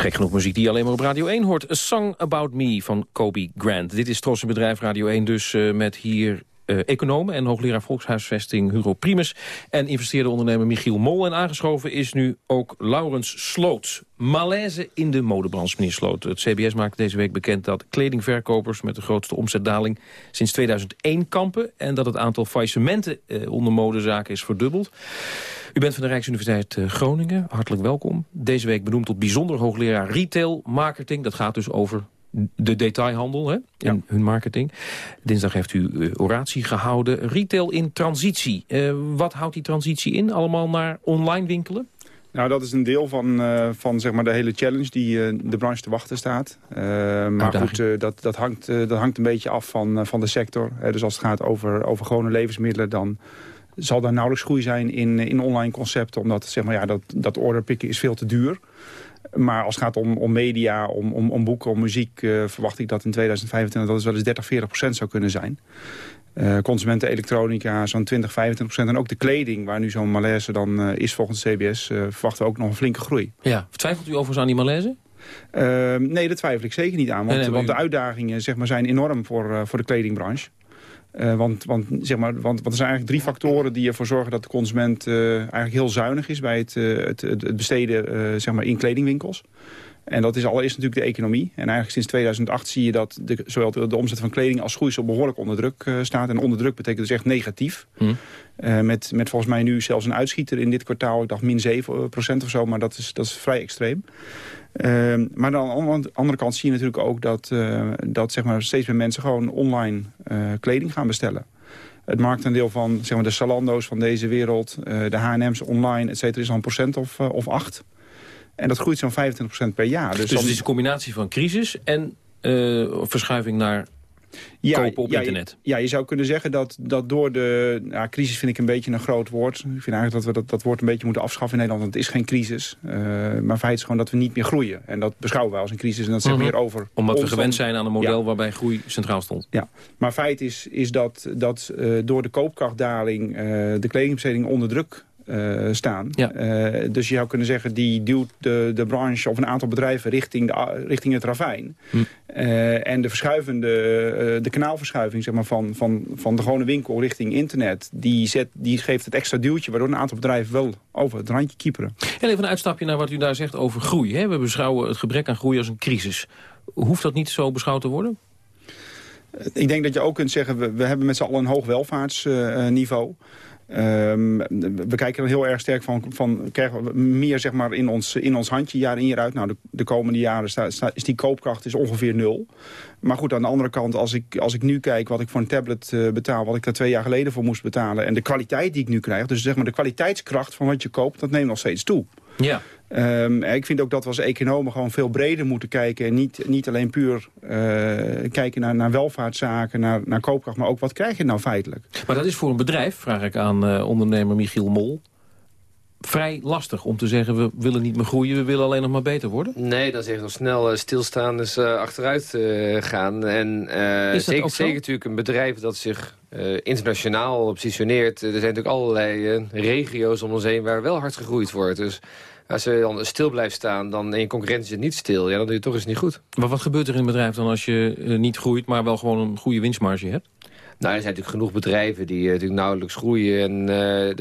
gek genoeg muziek die je alleen maar op Radio 1 hoort. A Song About Me van Kobe Grant. Dit is Tros Bedrijf Radio 1 dus uh, met hier uh, econoom en hoogleraar volkshuisvesting Hugo Primus... en investeerde ondernemer Michiel Mol. En aangeschoven is nu ook Laurens Sloot. Malaise in de modebranche, meneer Sloot. Het CBS maakt deze week bekend dat kledingverkopers... met de grootste omzetdaling sinds 2001 kampen... en dat het aantal faillissementen uh, onder modezaken is verdubbeld. U bent van de Rijksuniversiteit eh, Groningen. Hartelijk welkom. Deze week benoemd tot bijzonder hoogleraar retail marketing. Dat gaat dus over de detailhandel hè, in hun marketing. Dinsdag heeft u uh, oratie gehouden. Retail in transitie. Uh, wat houdt die transitie in? Allemaal naar online winkelen? Nou, dat is een deel van, uh, van zeg maar de hele challenge die uh, de branche te wachten staat. Uh, maar goed, dat, dat, hangt, dat hangt een beetje af van, van de sector. dus als het gaat over, over gewone levensmiddelen... dan zal daar nauwelijks groei zijn in, in online concepten. Omdat zeg maar, ja, dat, dat orderpikken is veel te duur. Maar als het gaat om, om media, om, om, om boeken, om muziek... Uh, verwacht ik dat in 2025 dat het wel eens 30, 40 procent zou kunnen zijn. Uh, consumenten elektronica zo'n 20, 25 procent. En ook de kleding, waar nu zo'n malaise dan uh, is volgens CBS... verwachten we ook nog een flinke groei. Ja, twijfelt u overigens aan die malaise? nee, daar twijfel ik zeker niet aan. Want, nee, nee, want de uitdagingen zeg maar, zijn enorm voor, voor de kledingbranche. Uh, want, want, zeg maar, want, want er zijn eigenlijk drie factoren die ervoor zorgen dat de consument uh, eigenlijk heel zuinig is bij het, uh, het, het, besteden zeg maar in kledingwinkels. En dat is allereerst natuurlijk de economie. En eigenlijk sinds 2008 zie je dat de, zowel de, de omzet van kleding als schoeisel behoorlijk onder druk staat. En onder druk betekent dus echt negatief. Hm. met, met volgens mij nu zelfs een uitschieter in dit kwartaal. Ik dacht min 7 procent of zo, maar dat is, dat is vrij extreem. Uh, maar dan aan de andere kant zie je natuurlijk ook dat, dat zeg maar, steeds meer mensen gewoon online kleding gaan bestellen. Het marktendeel van zeg maar, de Salando's van deze wereld, de H&M's online, et cetera, is al een procent of, of acht. En dat groeit zo'n 25% per jaar. Dus, dus het is een combinatie van crisis en verschuiving naar ja, kopen op ja, internet. Ja, je zou kunnen zeggen dat, dat door de ja, crisis vind ik een beetje een groot woord. Ik vind eigenlijk dat we dat, dat woord een beetje moeten afschaffen in Nederland. Want het is geen crisis. Uh, maar feit is gewoon dat we niet meer groeien. En dat beschouwen wij als een crisis. En dat zegt -hmm. meer over... Omdat we gewend zijn aan een model ja. waarbij groei centraal stond. Ja, maar feit is, is dat, dat uh, door de koopkrachtdaling de kledingbesteding onder druk uh, staan. Ja. Uh, dus je zou kunnen zeggen, die duwt de, de branche of een aantal bedrijven richting, de, richting het ravijn. Hm. Uh, en de verschuivende, de kanaalverschuiving zeg maar, van, van, van de gewone winkel richting internet, die, zet, die geeft het extra duwtje, waardoor een aantal bedrijven wel over het randje kieperen. En even een uitstapje naar wat u daar zegt over groei. Hè? We beschouwen het gebrek aan groei als een crisis. Hoeft dat niet zo beschouwd te worden? Ik denk dat je ook kunt zeggen, we, we hebben met z'n allen een hoog welvaartsniveau. Um, we kijken er heel erg sterk van, van krijgen we meer zeg maar, in, ons, in ons handje jaar in jaar uit. Nou, de, de komende jaren is die koopkracht is ongeveer nul. Maar goed, aan de andere kant, als ik, als ik nu kijk wat ik voor een tablet uh, betaal... wat ik daar twee jaar geleden voor moest betalen... en de kwaliteit die ik nu krijg, dus zeg maar de kwaliteitskracht van wat je koopt... dat neemt nog steeds toe. Ja. Um, ik vind ook dat we als economen gewoon veel breder moeten kijken. En niet, niet alleen puur uh, kijken naar, naar welvaartszaken, naar, naar koopkracht. Maar ook wat krijg je nou feitelijk. Maar dat is voor een bedrijf, vraag ik aan uh, ondernemer Michiel Mol vrij lastig om te zeggen... we willen niet meer groeien, we willen alleen nog maar beter worden? Nee, dan zeg je snel uh, stilstaan, dus uh, achteruit uh, gaan. En zeker, zeker natuurlijk een bedrijf dat zich internationaal positioneert. Er zijn natuurlijk allerlei regio's om ons heen waar wel hard gegroeid wordt. Dus als je dan stil blijft staan dan, en je concurrentie zit niet stil... Ja, dan doe je toch eens niet goed. Maar wat gebeurt er in een bedrijf dan als je niet groeit... maar wel gewoon een goede winstmarge hebt? Nou, er zijn natuurlijk genoeg bedrijven die uh, natuurlijk nauwelijks groeien... en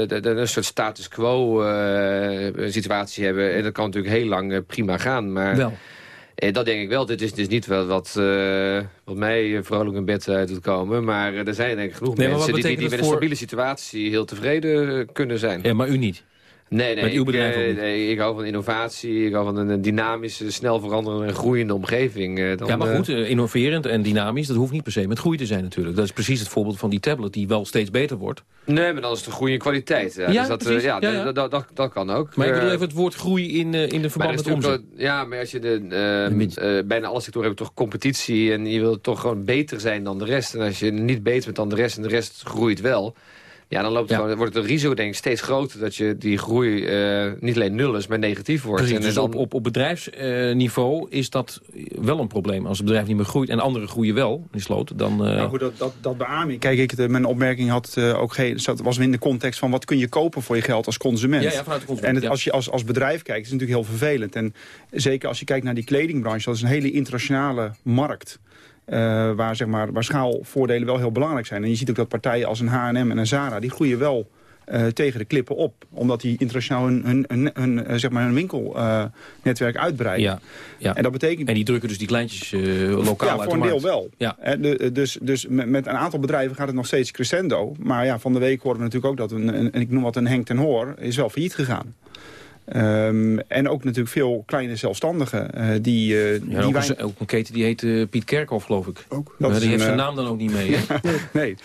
uh, een soort status quo uh, situatie hebben. En dat kan natuurlijk heel lang prima gaan. Maar wel. dat denk ik wel. Dit is, is niet wel wat, wat mij vrolijk in bed uit doet komen. Maar er zijn denk ik genoeg nee, mensen die, die, met een stabiele situatie heel tevreden kunnen zijn. Ja, maar u niet? Nee, nee, ik, nee, ik hou van innovatie. Ik hou van een dynamische, snel veranderende en groeiende omgeving. Dan, ja, maar goed, innoverend en dynamisch, dat hoeft niet per se met groei te zijn natuurlijk. Dat is precies het voorbeeld van die tablet die wel steeds beter wordt. Nee, maar dan is het een goede kwaliteit. Ja, ja, dus dat, precies. ja. Dat, dat, kan ook. Maar ik bedoel even het woord groei in, in de verband met omzet. Ja, maar als je de, uh, uh, bijna alle sectoren hebben toch competitie en je wilt toch gewoon beter zijn dan de rest. En als je niet beter bent dan de rest en de rest groeit wel Ja, dan loopt het gewoon, wordt het risico denk ik steeds groter... dat je die groei uh, niet alleen nul is, maar negatief wordt. Precies, en dus dan... op, op, op bedrijfsniveau is dat wel een probleem. Als het bedrijf niet meer groeit en anderen groeien wel in sloot, dan... Uh... Nou goed, dat, dat, dat beaam ik. Kijk, ik, mijn opmerking had uh, ook geen, was in de context van... wat kun je kopen voor je geld als consument? Ja, ja vanuit de consument. En het, als je als, als bedrijf kijkt, is het natuurlijk heel vervelend. En zeker als je kijkt naar die kledingbranche, dat is een hele internationale markt. Uh, waar, zeg maar, waar schaalvoordelen wel heel belangrijk zijn. En je ziet ook dat partijen als een H&M en een Zara... die groeien wel uh, tegen de klippen op. Omdat die internationaal hun, hun, hun, hun uh, zeg maar hun winkelnetwerk uitbreiden. Ja, ja. En, dat betekent... en die drukken dus die kleintjes lokaal ja, uit voor de een deel wel. Ja. De, dus dus met, met, een aantal bedrijven gaat het nog steeds crescendo. Maar ja, van de week horen we natuurlijk ook dat een, een, ik noem wat een Henk ten Hoor... is wel failliet gegaan. Um, en ook natuurlijk veel kleine zelfstandigen. Uh, die, uh, ja, die ook, wij... een, ook, een, keten die heet uh, Piet Kerkhoff, geloof ik. Ook. Dat die een, heeft zijn naam dan ook niet mee. nee.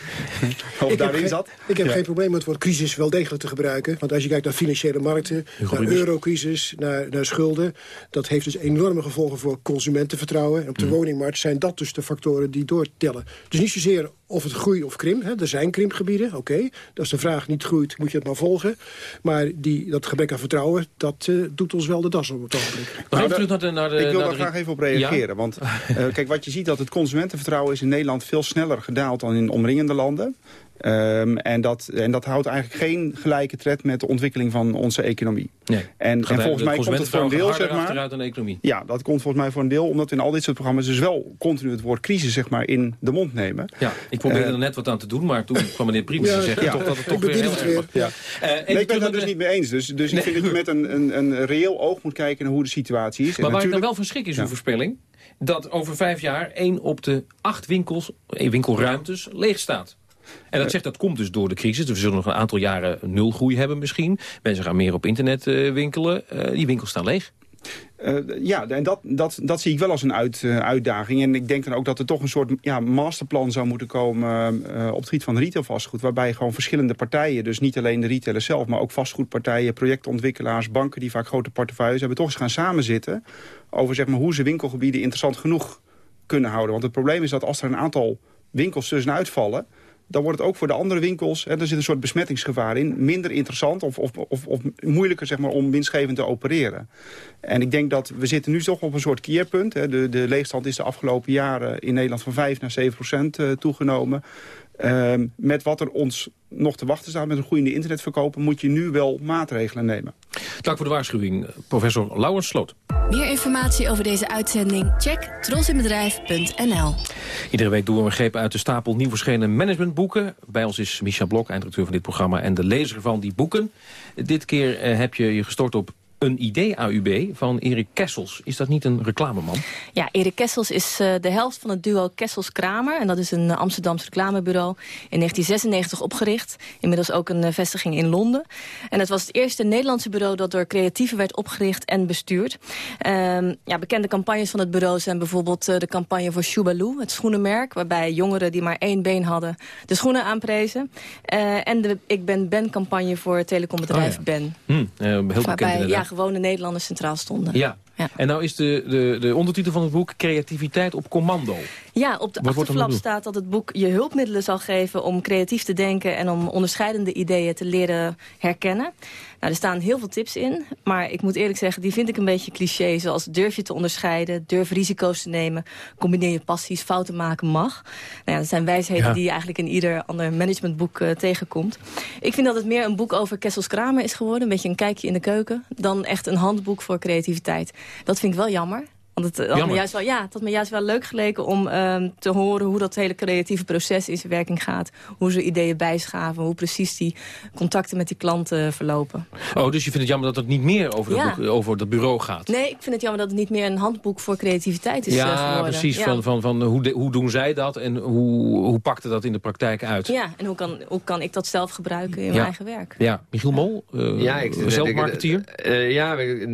Of ik daarin heb zat. Ik heb ja. geen probleem met het woord crisis wel degelijk te gebruiken. Want als je kijkt naar financiële markten, Hugo naar eurocrisis, naar, naar schulden... dat heeft dus enorme gevolgen voor consumentenvertrouwen. En op de Mm. woningmarkt zijn dat dus de factoren die doortellen. Dus niet zozeer of het groeit of krimpt. Hè. Er zijn krimpgebieden, oké. Als de vraag niet groeit, moet je het maar volgen. Maar die, dat gebrek aan vertrouwen, dat uh, doet ons wel de das op het ogenblik. Terug naar de... Naar de ik wil daar de... graag even op reageren. Ja? Want uh, kijk, wat je ziet dat het consumentenvertrouwen is in Nederland veel sneller gedaald dan in omringende landen. Um, en, dat, en dat houdt eigenlijk geen gelijke tred met de ontwikkeling van onze economie. Nee, en, en volgens mij komt het voor een deel, zeg maar... de economie. Ja, dat komt volgens mij voor een deel omdat we in al dit soort programma's dus wel continu het woord crisis zeg maar in de mond nemen. Ja, ik probeerde Uh, er net wat aan te doen, maar toen kwam meneer Ja, te zeggen ja. toch dat het toch weer heel erg weer. Ja. Nee, ik ben het daar dus niet mee eens. Dus, dus Nee. ik vind dat je met een, een, een reëel oog moet kijken naar hoe de situatie is. Maar en waar ik dan wel van schrik is Ja. uw voorspelling... dat over vijf jaar één op de acht winkels, eh, winkelruimtes leeg staat. En dat zegt dat komt dus door de crisis. Dus we zullen nog een aantal jaren nul groei hebben misschien. Mensen gaan meer op internet eh, winkelen. Eh, die winkels staan leeg. Uh, ja, en dat, dat, dat zie ik wel als een uit, uitdaging. En ik denk dan ook dat er toch een soort ja, masterplan zou moeten komen... Op het gebied van retailvastgoed. Waarbij gewoon verschillende partijen, dus niet alleen de retailers zelf... maar ook vastgoedpartijen, projectontwikkelaars, banken... die vaak grote portefeuilles hebben, toch eens gaan samenzitten... over zeg maar, hoe ze winkelgebieden interessant genoeg kunnen houden. Want het probleem is dat als er een aantal winkels tussenuit vallen dan wordt het ook voor de andere winkels... Hè, er zit een soort besmettingsgevaar in... minder interessant of, of, of, of moeilijker zeg maar, om winstgevend te opereren. En ik denk dat we zitten nu toch op een soort keerpunt. Hè. De, de leegstand is de afgelopen jaren in Nederland van 5 naar 7 procent uh, toegenomen. Um, met wat er ons nog te wachten staat met een groeiende internetverkopen... moet je nu wel maatregelen nemen. Dank voor de waarschuwing, professor Lauwers Sloot. Meer informatie over deze uitzending? Check trosinbedrijf.nl. Iedere week doen we een greep uit de stapel nieuw verschenen managementboeken. Bij ons is Micha Blok, eindredacteur van dit programma... en de lezer van die boeken. Dit keer uh, heb je je gestort op een idee AUB van Erik Kessels. Is dat niet een reclameman? Ja, Erik Kessels is uh, de helft van het duo Kessels-Kramer. En dat is een uh, Amsterdams reclamebureau. In 1996 opgericht. Inmiddels ook een uh, vestiging in Londen. En het was het eerste Nederlandse bureau dat door creatieven werd opgericht en bestuurd. Um, ja, bekende campagnes van het bureau zijn bijvoorbeeld de campagne voor Shubaloo, het schoenenmerk. Waarbij jongeren die maar één been hadden de schoenen aanprezen. en de Ik Ben Ben campagne voor telecombedrijf oh, ja. Ben. Hm, heel waarbij, ja, gewone Nederlanders centraal stonden. Ja. Ja. En nou is de, de, de ondertitel van het boek Creativiteit op commando. Ja, op de Wat achterflap staat dat het boek je hulpmiddelen zal geven... om creatief te denken en om onderscheidende ideeën te leren herkennen. Nou, er staan heel veel tips in, maar ik moet eerlijk zeggen... die vind ik een beetje cliché, zoals durf je te onderscheiden... durf risico's te nemen, combineer je passies, fouten maken mag. Nou ja, dat zijn wijsheden Ja. die je eigenlijk in ieder ander managementboek uh, tegenkomt. Ik vind dat het meer een boek over Kessels Kramer is geworden... een beetje een kijkje in de keuken... dan echt een handboek voor creativiteit. Dat vind ik wel jammer. Want het had, me Jammer. juist wel, ja, het had me juist wel leuk geleken om ehm, te horen hoe dat hele creatieve proces in zijn werking gaat. Hoe ze ideeën bijschaven, hoe precies die contacten met die klanten verlopen. Oh, dus je vindt het jammer dat het niet meer over, Ja. dat, boek, over dat bureau gaat? Nee, ik vind het jammer dat het niet meer een handboek voor creativiteit is eh, ja, geworden. precies. Ja. Van, van, van hoe, de- hoe doen zij dat en hoe, hoe pakte dat in de praktijk uit? Ja, en hoe kan, hoe kan ik dat zelf gebruiken in Ja. mijn eigen werk? Ja, Michiel Mol, eh Ja, ik- zelfmarketeer? Eh, ja, ik-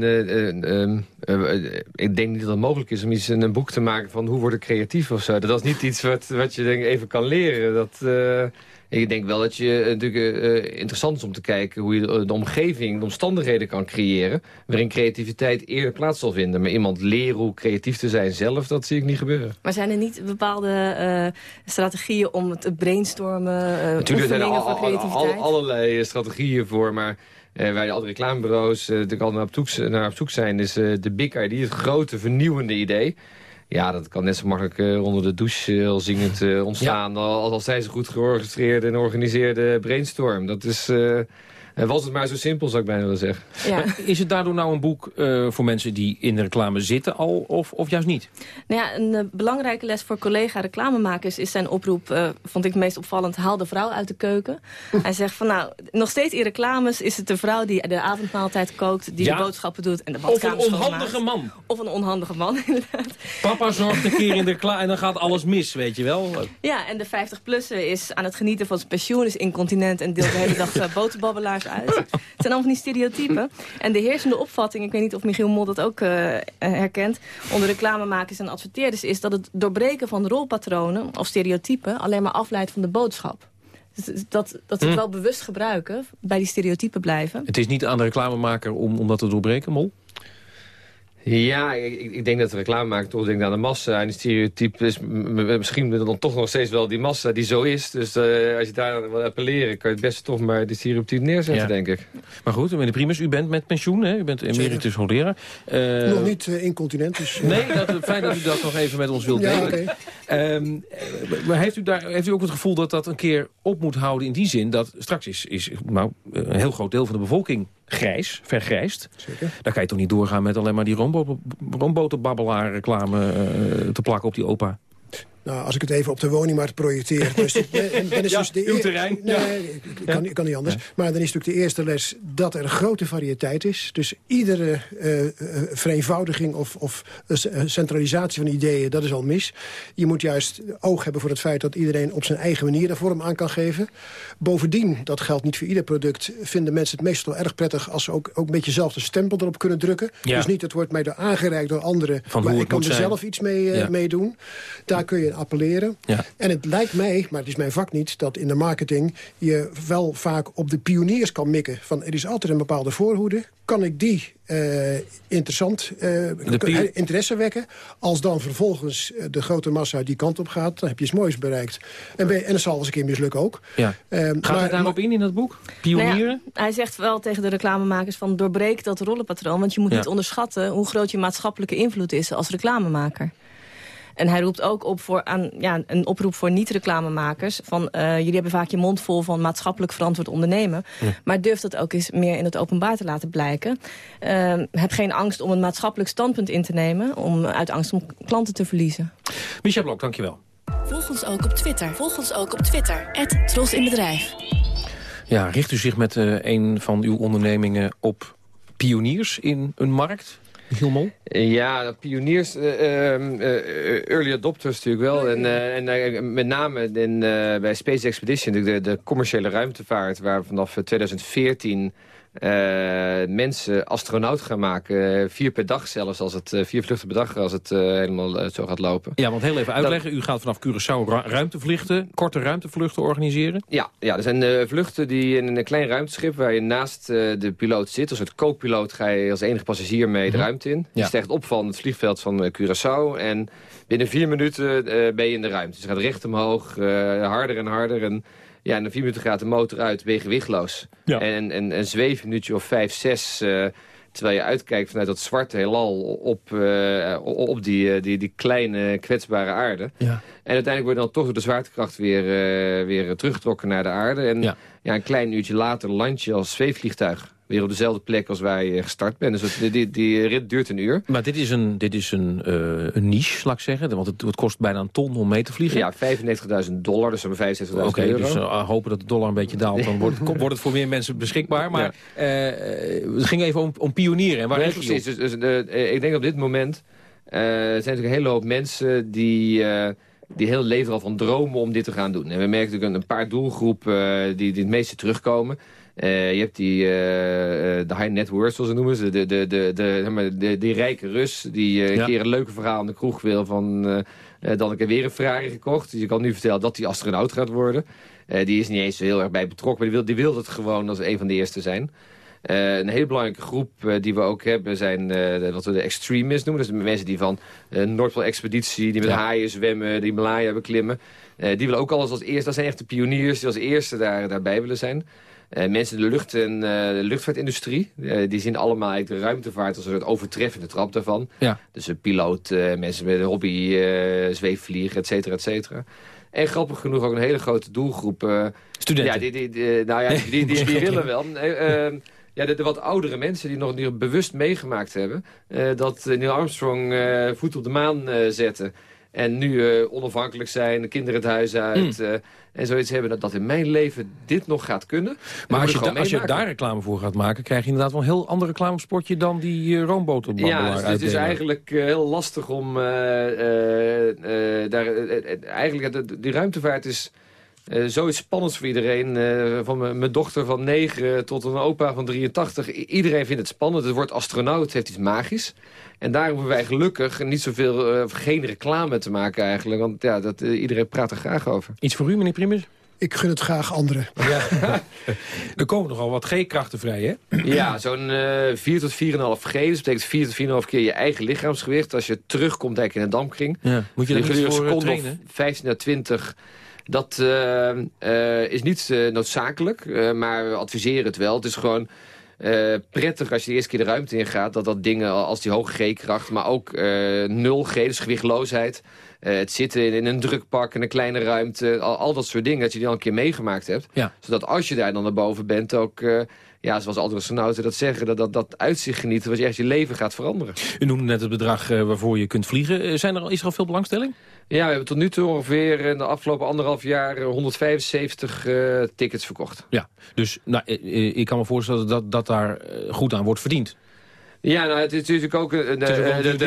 eh, eh, eh, eh, ik denk niet dat het mogelijk is om iets in een boek te maken van hoe word ik creatief of zo. Dat is niet iets wat, wat je denk even kan leren. Dat, eh, ik denk wel dat je natuurlijk uh, interessant is om te kijken... hoe je de, omgeving, de omstandigheden kan creëren... waarin creativiteit eerder plaats zal vinden. Maar iemand leren hoe creatief te zijn zelf, dat zie ik niet gebeuren. Maar zijn er niet bepaalde strategieën om te brainstormen? Natuurlijk zijn er al, allerlei strategieën voor, maar... Uh, waar alle reclamebureaus uh, natuurlijk al naar op, zoek, naar op zoek zijn... is uh, de big idea, het grote vernieuwende idee. Ja, dat kan net zo makkelijk onder de douche al zingend ontstaan... Ja. als, als zij zo goed georganiseerde en organiseerde brainstorm. Dat is... En was het maar zo simpel, zou ik bijna willen zeggen. Ja. Is het daardoor nou een boek uh, voor mensen die in de reclame zitten al, of, of juist niet? Nou ja, een uh, belangrijke les voor collega reclamemakers is zijn oproep, uh, vond ik het meest opvallend, haal de vrouw uit de keuken. Hij zegt van nou, nog steeds in reclames is het de vrouw die de avondmaaltijd kookt, die de boodschappen doet en de badkamer Of een onhandige man. Of een onhandige man, inderdaad. Papa zorgt een keer in de reclame en dan gaat alles mis, weet je wel. Ja, en de 50-plusser is aan het genieten van zijn pensioen, is incontinent en deelt de hele dag boterbabbelaars uit. Het zijn allemaal van die stereotypen. En de heersende opvatting, ik weet niet of Michiel Mol dat ook uh, herkent... onder reclamemakers en adverteerders... is dat het doorbreken van rolpatronen of stereotypen... alleen maar afleidt van de boodschap. Dus dat, dat ze het hm. wel bewust gebruiken, bij die stereotypen blijven. Het is niet aan de reclamemaker om, om dat te doorbreken, Mol? Ja, ik, ik, denk dat de reclame maken toch denk aan de massa. En die stereotype is misschien dan toch nog steeds wel die massa die zo is. Dus uh, als je daar wil appelleren, kan je het beste toch maar die stereotype neerzetten, denk ik. Maar goed, meneer Primus, u bent met pensioen, hè? U bent emeritus hoogleraar. Uh, nog niet uh, incontinent, dus... Nee, dat, fijn dat u dat nog even met ons wilt delen. Ja, okay. um, maar heeft u, daar, heeft u ook het gevoel dat dat een keer op moet houden in die zin... dat straks is, is nou, een heel groot deel van de bevolking grijs, vergrijst. Zeker. Dan kan je toch niet doorgaan met alleen maar die roomboterbabbelaar reclame uh, te plakken op die opa. Nou, als ik het even op de woningmarkt projecteer... Dan is, het, dan is ja, dus de uw terrein. Nee, ik, kan, ik kan niet anders. Maar dan is natuurlijk de eerste les dat er een grote variëteit is. Dus iedere uh, vereenvoudiging of, of centralisatie van ideeën, dat is al mis. Je moet juist oog hebben voor het feit dat iedereen op zijn eigen manier er vorm aan kan geven. Bovendien, dat geldt niet voor ieder product, vinden mensen het meestal erg prettig... als ze ook, ook een beetje zelf de stempel erop kunnen drukken. Dus niet, het wordt mij door aangereikt door anderen, Van maar ik kan er zelf iets mee, uh, mee doen. Daar kun je appelleren. Ja. En het lijkt mij, maar het is mijn vak niet... dat in de marketing je wel vaak op de pioniers kan mikken. Van er is altijd een bepaalde voorhoede. Kan ik die uh, interessant, uh, interesse wekken. Als dan vervolgens eh, de grote massa die kant op gaat... dan heb je iets moois bereikt. En, ben, en dat zal eens een keer mislukken ook. Ja. Uh, gaat maar, hij daarop in in dat boek? Pionieren? Nou ja, hij zegt wel tegen de reclamemakers van doorbreek dat rollenpatroon. Want je moet niet onderschatten hoe groot je maatschappelijke invloed is als reclamemaker. En hij roept ook op voor aan, ja, een oproep voor niet-reclamemakers. Van uh, jullie hebben vaak je mond vol van maatschappelijk verantwoord ondernemen. Maar durf dat ook eens meer in het openbaar te laten blijken. Uh, heb geen angst om een maatschappelijk standpunt in te nemen. Om, uit angst om klanten te verliezen. Michel Blok, dankjewel. Volg ons ook op Twitter. Volg ons ook op Twitter. Tros in Bedrijf. Ja, richt u zich met uh, een van uw ondernemingen op pioniers in een markt? Hielmol? Ja, pioniers, uh, uh, early adopters natuurlijk wel. En, en met name in, bij Space Expedition, de, de commerciële ruimtevaart... waar vanaf 2014 uh, mensen astronaut gaan maken. vier per dag zelfs, als het, vier vluchten per dag als het helemaal zo gaat lopen. Ja, want heel even uitleggen. U gaat vanaf Curaçao ruimtevluchten, korte ruimtevluchten organiseren? Ja, ja er zijn vluchten die in een klein ruimteschip... waar je naast de piloot zit. Als het co-piloot ga je als enige passagier mee de mhm. ruimte in. Ja. Je stijgt op van het vliegveld van Curaçao... en binnen vier minuten ben je in de ruimte. Dus het gaat recht omhoog, harder en harder... En, ja, na vier minuten gaat de motor uit, ben je gewichtloos. En, en, en zweef een minuutje of vijf, zes... Uh, terwijl je uitkijkt vanuit dat zwarte heelal op, uh, op die, uh, die, die kleine kwetsbare aarde. Ja. En uiteindelijk word je dan toch door de zwaartekracht weer, weer teruggetrokken naar de aarde. En ja. ja. een klein uurtje later land je als zweefvliegtuig weer op dezelfde plek als wij gestart bent. Dus die, die, die, rit duurt een uur. Maar dit is een, dit is een, uh, een niche, laat ik zeggen. Want het, het, kost bijna een ton om mee te vliegen. Ja, 95.000 dollar, dus 75.000 euro. Oké, dus uh, hopen dat de dollar een beetje daalt. Dan wordt, wordt het voor meer mensen beschikbaar. Maar ja. uh, het ging even om, om pionieren. En waar nee, precies. Dus, dus ik denk op dit moment... er zijn natuurlijk een hele hoop mensen die die heel leven al van dromen om dit te gaan doen. En we merken natuurlijk een paar doelgroepen die, die het meeste terugkomen. Je hebt die, de high net worth, zoals ze noemen ze. De, de, de, de, de, die rijke Rus die een keer een leuke verhaal in de kroeg wil van... dan ik heb weer een Ferrari gekocht. Dus je kan nu vertellen dat hij astronaut gaat worden. die is niet eens zo heel erg bij betrokken, maar die wil, die wil het gewoon als een van de eerste zijn. Uh, een hele belangrijke groep uh, die we ook hebben zijn uh, wat we de extremists noemen. Dus de mensen die van uh, Noordpool-expeditie, die met ja. haaien zwemmen, die Himalaya beklimmen. die willen ook alles als eerste, dat zijn echt de pioniers die als eerste daar, daarbij willen zijn. Mensen in de lucht- en de luchtvaartindustrie, die zien allemaal eigenlijk de ruimtevaart als een overtreffende trap daarvan. Ja. Dus een piloot, mensen met een hobby, zweefvliegen, et cetera, et cetera. En grappig genoeg ook een hele grote doelgroep. Studenten? Ja, die, die, die, nou ja, die, die, die, die willen wel. Ja, de, de, wat oudere mensen die nog niet bewust meegemaakt hebben... Uh, dat Neil Armstrong uh, voet op de maan zette. En nu onafhankelijk zijn, de kinderen het huis uit... Mm. en zoiets hebben dat, dat in mijn leven dit nog gaat kunnen. Maar als je, da, als je daar reclame voor gaat maken... krijg je inderdaad wel een heel ander reclamespotje... dan die uh, roomboterbandelaar Ja, dus het is eigenlijk heel lastig om... daar, eigenlijk, die ruimtevaart is uh, zoiets spannends voor iedereen. Uh, van mijn dochter van 9 tot een opa van 83. iedereen vindt het spannend. Het woord astronaut heeft iets magisch. En daarom hebben wij gelukkig niet zoveel, uh, geen reclame te maken eigenlijk. Want ja, dat, iedereen praat er graag over. Iets voor u, meneer Primus? Ik gun het graag anderen. Ja. er komen nogal wat G-krachten vrij, hè? Ja, zo'n 4 tot 4,5 G. Dus betekent 4 tot 4,5 keer je eigen lichaamsgewicht. Als je terugkomt eigenlijk in een dampkring. Ja. Moet je er niet voor trainen? 15 naar 20 dat uh, uh, is niet uh, noodzakelijk, maar we adviseren het wel. Het is gewoon prettig als je de eerste keer de ruimte in gaat... dat dat dingen als die hoge G-kracht, maar ook 0 G, dus gewichtloosheid... het zitten in, in, een drukpak, in een kleine ruimte, al, al, dat soort dingen... dat je die al een keer meegemaakt hebt. Ja. Zodat als je daar dan naar boven bent ook ja, zoals andere astronauten dat zeggen, dat, dat, dat uitzicht genieten... wat je echt je leven gaat veranderen. U noemde net het bedrag uh, waarvoor je kunt vliegen. Zijn er, is er al veel belangstelling? Ja, we hebben tot nu toe ongeveer in de afgelopen anderhalf jaar 175 uh, tickets verkocht. Ja, dus nou, ik kan me voorstellen dat, dat daar goed aan wordt verdiend. Ja, nou, het is natuurlijk ook... Een, het, is de, de,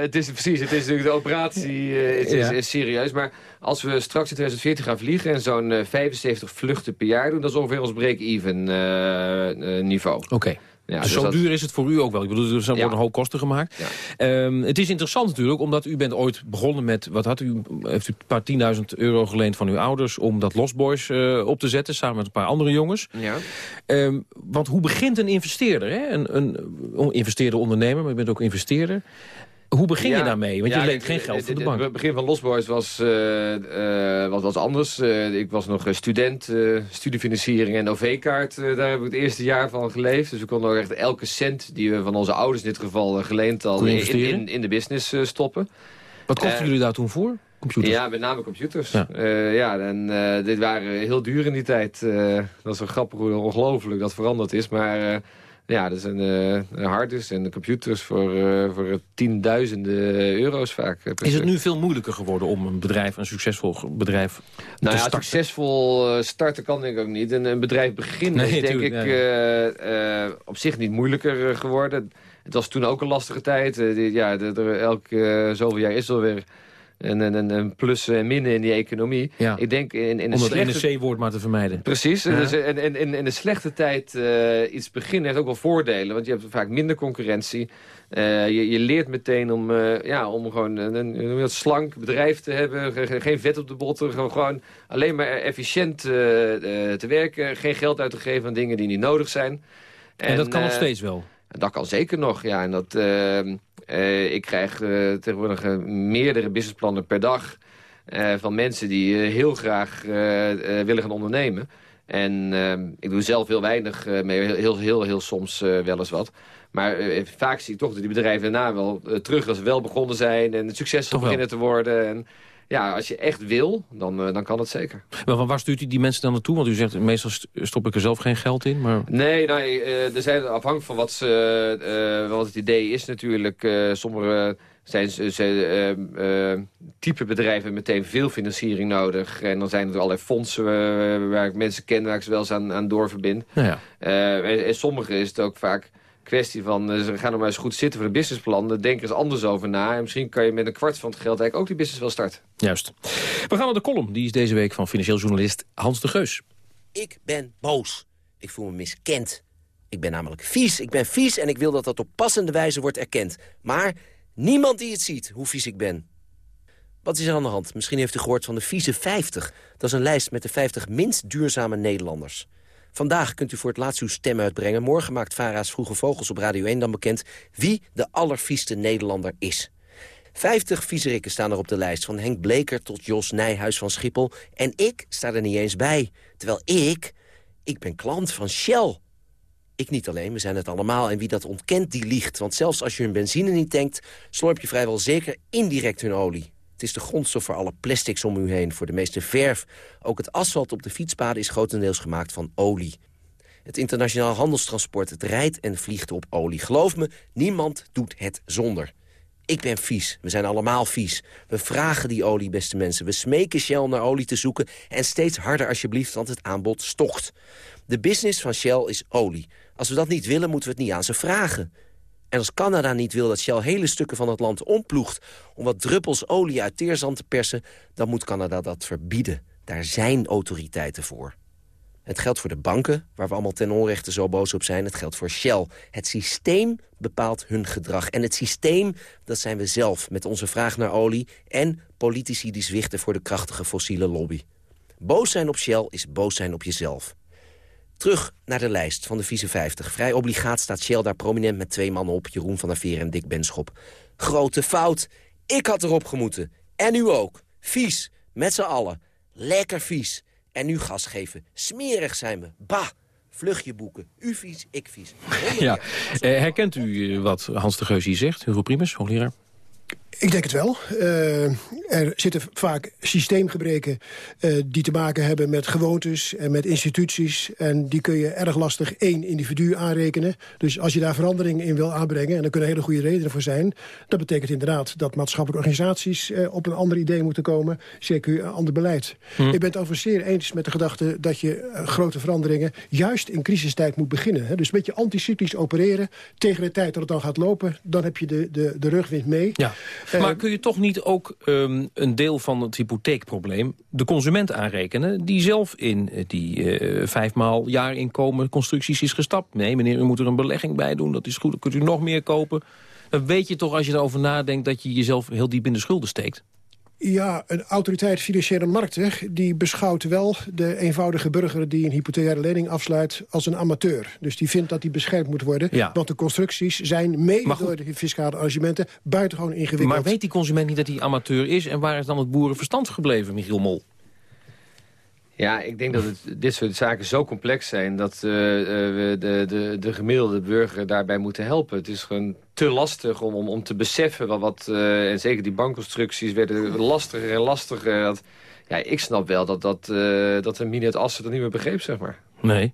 het is precies, het is natuurlijk de operatie uh, is, is, is, serieus. Maar als we straks in 2014 gaan vliegen en zo'n uh, 75 vluchten per jaar doen... dat is ongeveer ons break-even uh, niveau. Oké. Ja, dus, dus zo duur is het voor u ook wel. Ik bedoel, er worden hoge kosten gemaakt. Um, het is interessant natuurlijk, omdat u bent ooit begonnen met... wat had u, heeft u een paar tienduizend euro geleend van uw ouders... om dat Lost Boys uh, op te zetten, samen met een paar andere jongens. Ja. Um, want hoe begint een investeerder? Hè? Een, een, een investeerder ondernemer, maar u bent ook investeerder. Hoe begin je daarmee? Want je leent geen geld van de bank. Het begin van Lost Boys was, uh, uh, was, was anders. Uh, ik was nog student, studiefinanciering en OV-kaart. daar heb ik het eerste jaar van geleefd. Dus we konden ook echt elke cent die we van onze ouders in dit geval geleend al in, in, in, de business stoppen. Wat kochten jullie daar toen voor? Computers? Ja, met name computers. Ja, ja en dit waren heel duur in die tijd. dat is wel grappig hoe ongelooflijk dat veranderd is. Maar ja, dat zijn uh, harddisk en de computers voor, uh, voor tienduizenden euro's vaak. Is het nu veel moeilijker geworden om een bedrijf, een succesvol bedrijf nou ja, succesvol eh, starten kan denk ik ook niet. En een bedrijf beginnen is denk ik op zich niet moeilijker geworden. Het was toen ook een lastige tijd. ja, elk zoveel jaar is er weer en, en, en plussen en minnen in die economie. Ja. Ik denk in, in Om slechte... het woord maar te vermijden. Precies. Dus, en in, in, in de slechte tijd uh, iets beginnen heeft ook wel voordelen. Want je hebt vaak minder concurrentie. Uh, je, je, leert meteen om, uh, ja, om gewoon een, een, een, slank bedrijf te hebben. Geen vet op de botten. Gewoon alleen maar efficiënt te werken. Geen geld uit te geven aan dingen die niet nodig zijn. En, en dat kan nog steeds wel? Dat kan zeker nog, ja. En dat... Uh, ik krijg uh, tegenwoordig uh, meerdere businessplannen per dag... van mensen die heel graag willen gaan ondernemen. En ik doe zelf heel weinig mee, heel, heel, heel, heel soms wel eens wat. Maar vaak zie ik toch dat die bedrijven daarna wel terug als ze wel begonnen zijn... en succesvol beginnen te worden... En, ja, als je echt wil, dan, uh, dan kan het zeker. Maar waar stuurt u die mensen dan naartoe? Want u zegt, meestal stop ik er zelf geen geld in. Maar... Nee, nou, uh, er zijn afhankelijk van wat, ze, uh, wat het idee is natuurlijk. sommige zijn ze, type bedrijven meteen veel financiering nodig. En dan zijn er allerlei fondsen waar ik mensen ken... waar ik ze wel eens aan, aan doorverbind. Nou ja. en, en sommige is het ook vaak kwestie van, uh, gaan er maar eens goed zitten voor een businessplan. Daar denk er eens anders over na. En misschien kan je met een kwart van het geld eigenlijk ook die business wel starten. Juist. We gaan naar de column. Die is deze week van financieel journalist Hans de Geus. Ik ben boos. Ik voel me miskend. Ik ben namelijk vies. Ik ben vies en ik wil dat dat op passende wijze wordt erkend. Maar niemand die het ziet, hoe vies ik ben. Wat is er aan de hand? Misschien heeft u gehoord van de vieze 50. Dat is een lijst met de 50 minst duurzame Nederlanders. Vandaag kunt u voor het laatst uw stem uitbrengen. Morgen maakt Vara's Vroege Vogels op Radio 1 dan bekend... wie de allervieste Nederlander is. 50 viezerikken staan er op de lijst, van Henk Bleker tot Jos Nijhuis van Schiphol. En ik sta er niet eens bij. Terwijl ik, ik ben klant van Shell. Ik niet alleen, we zijn het allemaal. En wie dat ontkent, die liegt. Want zelfs als je hun benzine niet tankt... slorp je vrijwel zeker indirect hun olie. Is de grondstof voor alle plastics om u heen, voor de meeste verf. Ook het asfalt op de fietspaden is grotendeels gemaakt van olie. Het internationaal handelstransport, het rijdt en vliegt op olie. Geloof me, niemand doet het zonder. Ik ben vies. We zijn allemaal vies. We vragen die olie, beste mensen. We smeken Shell naar olie te zoeken. En steeds harder alsjeblieft, want het aanbod stokt. De business van Shell is olie. Als we dat niet willen, moeten we het niet aan ze vragen. En als Canada niet wil dat Shell hele stukken van het land omploegt... om wat druppels olie uit teerzand te persen... dan moet Canada dat verbieden. Daar zijn autoriteiten voor. Het geldt voor de banken, waar we allemaal ten onrechte zo boos op zijn. Het geldt voor Shell. Het systeem bepaalt hun gedrag. En het systeem, dat zijn we zelf, met onze vraag naar olie... en politici die zwichten voor de krachtige fossiele lobby. Boos zijn op Shell is boos zijn op jezelf. Terug naar de lijst van de vieze 50. Vrij obligaat staat Shell daar prominent met twee mannen op... Jeroen van der Veer en Dick Benschop. Grote fout. Ik had erop gemoeten. En u ook. Vies. Met z'n allen. Lekker vies. En nu gas geven. Smerig zijn we. Bah. Vlugje boeken. U vies, ik vies. Ja. Eh, herkent u eh, wat Hans de Geus hier zegt? Hugo Primus, hoogleraar? Ik denk het wel. Uh, er zitten vaak systeemgebreken uh, die te maken hebben met gewoontes en met instituties. En die kun je erg lastig één individu aanrekenen. Dus als je daar verandering in wil aanbrengen, en daar kunnen hele goede redenen voor zijn... dat betekent inderdaad dat maatschappelijke organisaties uh, op een ander idee moeten komen. Zeker een ander beleid. Hm. Ik ben het overigens zeer eens met de gedachte dat je grote veranderingen... juist in crisistijd moet beginnen. Hè. Dus een beetje anticyclisch opereren. Tegen de tijd dat het dan gaat lopen, dan heb je de, de, de rugwind mee. Ja. Maar eh, kun je toch niet ook um, een deel van het hypotheekprobleem... de consument aanrekenen die zelf in eh, die uh, vijfmaal jaarinkomen constructies is gestapt? Nee, meneer, u moet er een belegging bij doen, dat is goed, dan kunt u nog meer kopen. Dan weet je toch als je erover nadenkt dat je jezelf heel diep in de schulden steekt? Ja, een autoriteit financiële markten... die beschouwt wel de eenvoudige burger die een hypothecaire lening afsluit... als een amateur. Dus die vindt dat die beschermd moet worden. Ja. Want de constructies zijn mede door de fiscale arrangementen... buitengewoon ingewikkeld. Maar weet die consument niet dat hij amateur is... en waar is dan het boerenverstand gebleven, Michiel Mol? Ja, ik denk dat het, dit soort zaken zo complex zijn... dat uh, we de, de, de gemiddelde burger daarbij moeten helpen. Het is gewoon te lastig om, om, om te beseffen... wat, wat uh, en zeker die bankconstructies werden lastiger en lastiger. Dat, ja, ik snap wel dat, dat, uh, dat een Minet Assen dat niet meer begreep, zeg maar. Nee,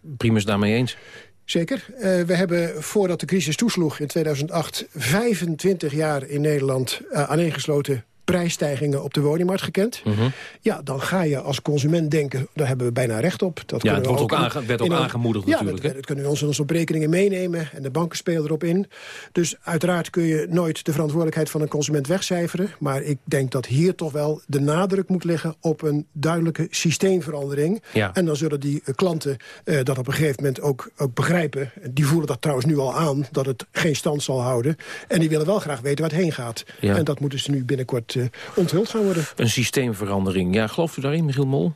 Primus daarmee eens. Zeker. Uh, we hebben voordat de crisis toesloeg in 2008... 25 jaar in Nederland uh, aaneengesloten prijsstijgingen op de woningmarkt gekend. Mhm. Ja, dan ga je als consument denken, daar hebben we bijna recht op. Dat ja, het wordt ook, aange werd ook aangemoedigd ja, natuurlijk. Dat, dat, kunnen we ons in onze berekeningen meenemen en de banken spelen erop in. Dus uiteraard kun je nooit de verantwoordelijkheid van een consument wegcijferen. Maar ik denk dat hier toch wel de nadruk moet liggen op een duidelijke systeemverandering. Ja. En dan zullen die klanten uh, dat op een gegeven moment ook, ook begrijpen. Die voelen dat trouwens nu al aan, dat het geen stand zal houden. En die willen wel graag weten waar het heen gaat. Ja. En dat moeten ze nu binnenkort uh, onthuld gaan worden. Een systeemverandering. Ja, gelooft u daarin, Michiel Mol?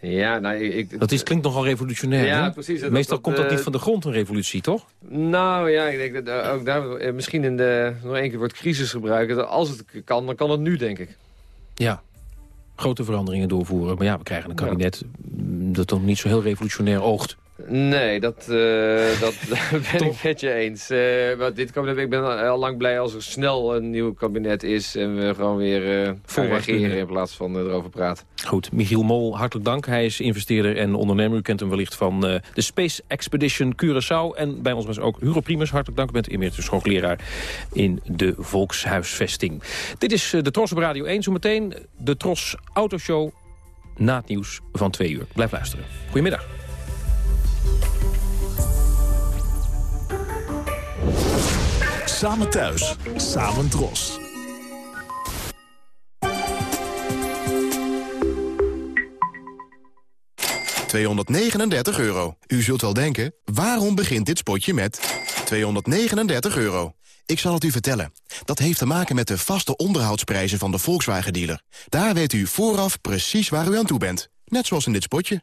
Ja, nou, ik, dat is, klinkt nogal revolutionair. Ja, precies. Meestal komt dat niet eh, van de grond, een revolutie, toch? Nou ja, ik denk dat ook daar eh, misschien in de, nog één keer wordt crisis gebruiken. Als het kan, dan kan het nu, denk ik. Ja, grote veranderingen doorvoeren. Maar ja, we krijgen een kabinet dat toch niet zo heel revolutionair oogt. Nee, dat, uh, dat ben ik met je eens. Uh, maar dit kabinet, ik ben al lang blij als er snel een nieuw kabinet is... en we gewoon weer uh, vol regeren in plaats van erover praten. Goed, Michiel Mol, hartelijk dank. Hij is investeerder en ondernemer. U kent hem wellicht van de Space Expedition Curaçao. En bij ons was ook Hugo Primus, hartelijk dank. U bent emeritus hoogleraar in de Volkshuisvesting. Dit is de Tros op Radio 1. Zometeen de Tros Autoshow na het nieuws van twee uur. Blijf luisteren. Goedemiddag. Samen thuis, samen dros. 239 euro. U zult wel denken, waarom begint dit spotje met 239 euro? Ik zal het u vertellen. Dat heeft te maken met de vaste onderhoudsprijzen van de Volkswagen-dealer. Daar weet u vooraf precies waar u aan toe bent. Net zoals in dit spotje.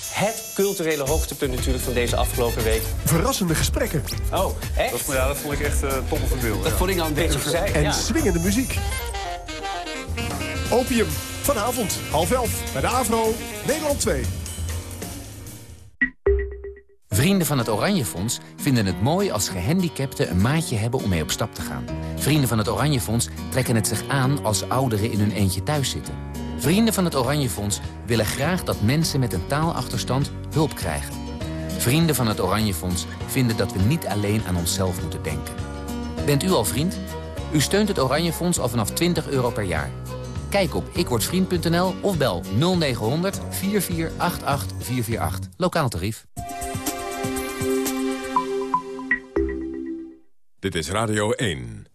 Het culturele hoogtepunt natuurlijk van deze afgelopen week. Verrassende gesprekken. Oh, echt? Dat, ja, dat vond ik echt uh, top van beeld. Dat ja. vond ik al een beetje verzeild. En ja. swingende muziek. Opium, vanavond, half elf, bij de AVRO, Nederland 2. Vrienden van het Oranje Fonds vinden het mooi als gehandicapten een maatje hebben om mee op stap te gaan. Vrienden van het Oranje Fonds trekken het zich aan als ouderen in hun eentje thuis zitten. Vrienden van het Oranje Fonds willen graag dat mensen met een taalachterstand hulp krijgen. Vrienden van het Oranje Fonds vinden dat we niet alleen aan onszelf moeten denken. Bent u al vriend? U steunt het Oranje Fonds al vanaf 20 euro per jaar. Kijk op ikwordvriend.nl of bel 0900 4488 448. Lokaal tarief. Dit is Radio 1.